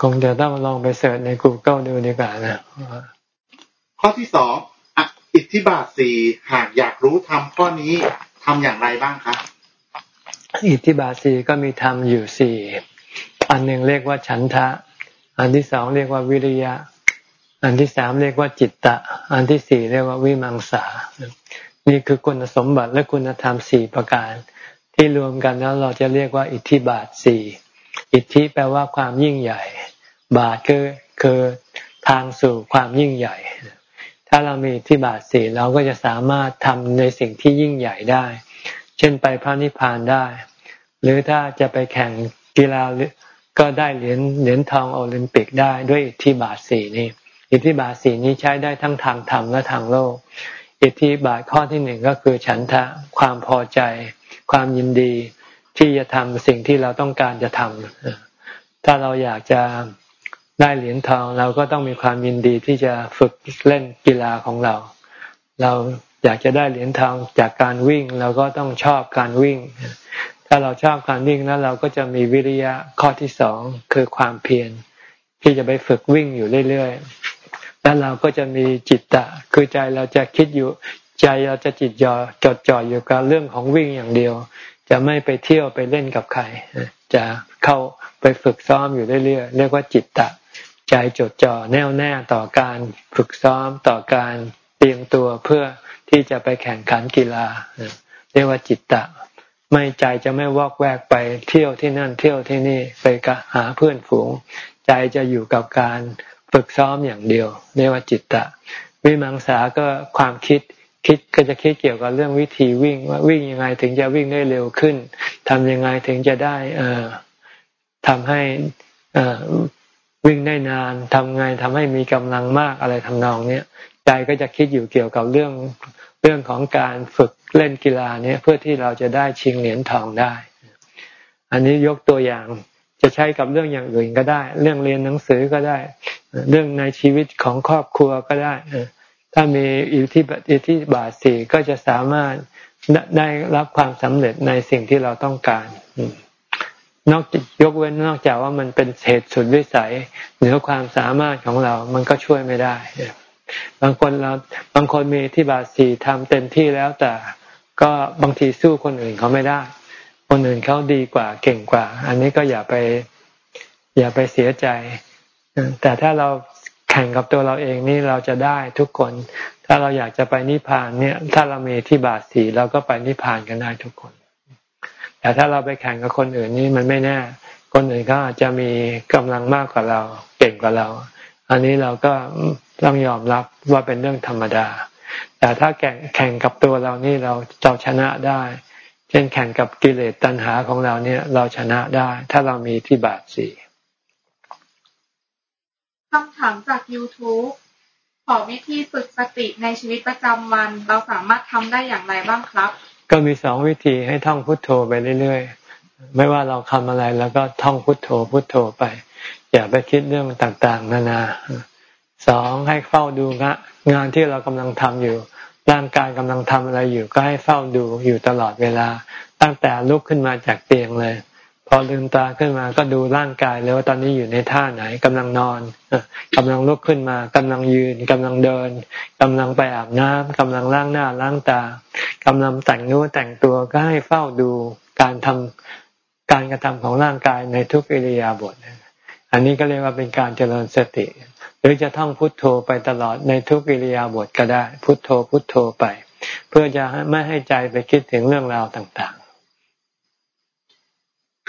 คงจะต้องลองไปเสิร์ชใน Google ดูดีกว่านะข้อที่สองอิทธิบาทสี่หากอยากรู้ทำข้อนี้ทำอย่างไรบ้างคะอิทธิบาทสี่ก็มีทำอยู่สี่อันหนึ่งเรียกว่าฉันทะ อันที่สองเรียกว่าวิริยะ อันที่สามเรียกว่าจิตตะ อันที่สี่เรียกว่าวิมังสา นี่คือคุณสมบัติและคุณธรรมสี่ประการ ที่รวมกันแล้วเราจะเรียกว่าอิทธิบาทสี่อิทธิแปลว่าความยิ่งใหญ่ บาทคือคือทางสู่ความยิ่งใหญ่ ถ้าเรามีอิทธิบาทสี่เราก็จะสามารถทำในสิ่งที่ยิ่งใหญ่ได้ เช่นไปพระนิพพานได้ หรือถ้าจะไปแข่งกีฬาก็ได้เหรียญเหรียญทองโอลิมปิกได้ด้วยอิทธิบาทสี่นี้อิทธิบาทสี่นี้ใช้ได้ทั้งทางธรรมและทางโลก อิทธิบาทข้อที่หนึ่งก็คือฉันทะความพอใจ ความยินดีที่จะทำสิ่งที่เราต้องการจะทำถ้าเราอยากจะได้เหรียญทองเราก็ต้องมีความยินดีที่จะฝึกเล่นกีฬาของเรา เราอยากจะได้เหรียญทองจากการวิ่งเราก็ต้องชอบการวิ่ง ถ้าเราชอบการวิ่งแล้วเราก็จะมีวิริยะข้อที่สองคือความเพียรที่จะไปฝึกวิ่งอยู่เรื่อยๆแล้วเราก็จะมีจิตตะ คือใจเราจะคิดอยู่ ใจเราจะจิตจ่อจดจ่ออยู่กับเรื่องของวิ่งอย่างเดียว จะไม่ไปเที่ยวไปเล่นกับใคร จะเข้าไปฝึกซ้อมอยู่เรื่อยๆเรียกว่าจิตตะ ใจจดจ่อแน่วแน่ต่อการฝึกซ้อมต่อการเตรียมตัวเพื่อที่จะไปแข่งขันกีฬาเรียกว่าจิตตะ ไม่ใจจะไม่วอกแวกไปเที่ยวที่นั่นเที่ยวที่นี่ไปกะหาเพื่อนฝูง ใจจะอยู่กับการฝึกซ้อมอย่างเดียว เรียกว่าจิตตะ วิมังสาก็ความคิด คิดก็จะคิดเกี่ยวกับเรื่องวิธีวิ่งว่าวิ่งยังไงถึงจะวิ่งได้เร็วขึ้นทำยังไงถึงจะได้ เอ่อทำให้เอ่อวิ่งได้นานทำไงทำให้มีกำลังมากอะไรทำนองเนี้ยใจก็จะคิดอยู่เกี่ยวกับเรื่องเรื่องของการฝึกเล่นกีฬาเนี่ยเพื่อที่เราจะได้ชิงเหรียญทองได้ อันนี้ยกตัวอย่างจะใช้กับเรื่องอย่างอื่นก็ได้ เรื่องเรียนหนังสือก็ได้ เรื่องในชีวิตของครอบครัวก็ได้ ถ้ามีอิทธิบาทอิทธิบาทสี่ก็จะสามารถได้รับความสำเร็จในสิ่งที่เราต้องการนอกยกเว้นนอกจากว่ามันเป็นเหตุสุดวิสัยเหนือความสามารถของเรา มันก็ช่วยไม่ได้ บางคนเราบางคนมีที่บาสีทำเต็มที่แล้วแต่ก็บางทีสู้คนอื่นเขาไม่ได้ คนอื่นเขาดีกว่าเก่งกว่า อันนี้ก็อย่าไป อย่าไปเสียใจ แต่ถ้าเรา แข่งกับตัวเราเองนี่เราจะได้ทุกคน ถ้าเราอยากจะไปนิพพานเนี่ย ถ้าเรามีที่บาสีเราก็ไปนิพพานกันได้ทุกคน แต่ถ้าเราไปแข่งกับคนอื่นนี่มันไม่แน่ คนอื่นเขาอาจจะมีกำลังมากกว่าเรา เก่งกว่าเรา อันนี้เราก็ต้องยอมรับว่าเป็นเรื่องธรรมดา แต่ถ้าแข่งแข่งกับตัวเรานี่เราเราชนะได้ เช่นแข่งกับกิเลสตัณหาของเราเนี่ย เราชนะได้ ถ้าเรามีที่บาทสี่ คำถามจาก YouTube ขอวิธีฝึกสติในชีวิตประจำวัน เราสามารถทำได้อย่างไรบ้างครับ ก็มีสองวิธีให้ท่องพุทโธไปเรื่อยๆ ไม่ว่าเราทำอะไรแล้วก็ท่องพุทโธพุทโธไป อย่าไปคิดเรื่องต่างๆ นานาสองให้เฝ้าดูงงานที่เรากำลังทำอยู่ ร่างกายกำลังทำอะไรอยู่ ก็ให้เฝ้าดูอยู่ตลอดเวลา ตั้งแต่ลุกขึ้นมาจากเตียงเลย พอลืมตาขึ้นมาก็ดูร่างกายเลยว่าตอนนี้อยู่ในท่าไหนกำลังนอนกำลังลุกขึ้นมากำลังยืนกำลังเดินกำลังไปอาบน้ำกำลังล้างหน้าล้างตากำลังแต่งนู้แต่งตัวก็ให้เฝ้าดูการทำการกระทำของร่างกายในทุกอิริยาบถอันนี้ก็เรียกว่าเป็นการเจริญสติ หรือจะท่องพุทโธไปตลอดในทุกอิริยาบถก็ได้ พุทโธพุทโธไป เพื่อจะไม่ให้ใจไปคิดถึงเรื่องราวต่าง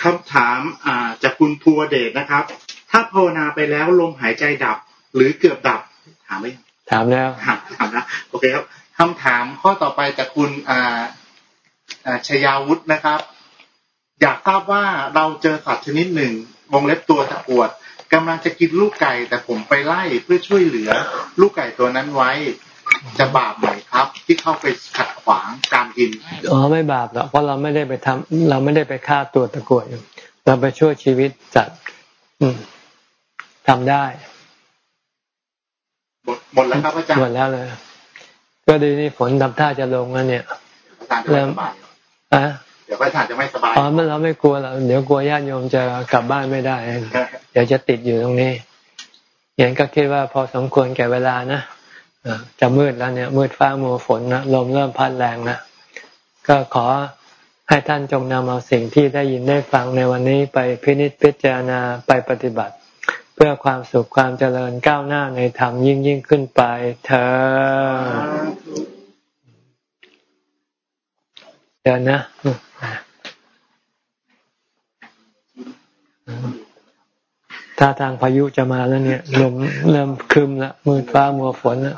คำถามอ่าจากคุณภูวเดชนะครับ ถ้าภาวนาไปแล้วลมหายใจดับ หรือเกือบดับ ถามไหมถามแล้วถามถามนะโอเคครับคำถามข้อต่อไปจากคุณอ่าชยาวุฒินะครับ อยากทราบว่าเราเจอสัตว์ชนิดหนึ่งวงเล็บตัวตะกวดกำลังจะกินลูกไก่ แต่ผมไปไล่เพื่อช่วยเหลือ ลูกไก่ตัวนั้นไว้ จะบาปไหมครับ ที่เข้าไปขัดขวางการกินอ๋อไม่บาปหรอกเพราะเราไม่ได้ไปทำเราไม่ได้ไปฆ่าตัวตะกรวดเราไปช่วยชีวิตจัดทำได้หมดแล้วครับอาจารย์หมดแล้วเลยก็ดีนี่ฝนทำท่าจะลงแล้วเนี่ยเริ่มอะเดี๋ยวพระอาจารย์จะไม่สบายอ๋อมันเราไม่กลัวแล้วเดี๋ยวกลัวญาติโยมจะกลับบ้านไม่ได้ เดี๋ยวจะติดอยู่ตรงนี้อย่างก็คิดว่าพอสมควรแก่เวลานะ จะมืดแล้วเนี่ย มืดฟ้ามัวฝนนะลมเริ่มพัดแรงนะก็ขอให้ท่านจงนำเอาสิ่งที่ได้ยินได้ฟังในวันนี้ไปพินิจพิจารณาไปปฏิบัติ เพื่อความสุขความเจริญก้าวหน้าในธรรมยิ่งยิ่งขึ้นไปเธอเดินนะถ้าทางพายุจะมาแล้วเนี่ยลมเริ่มคึมละมืดฟ้ามัวฝนล้ว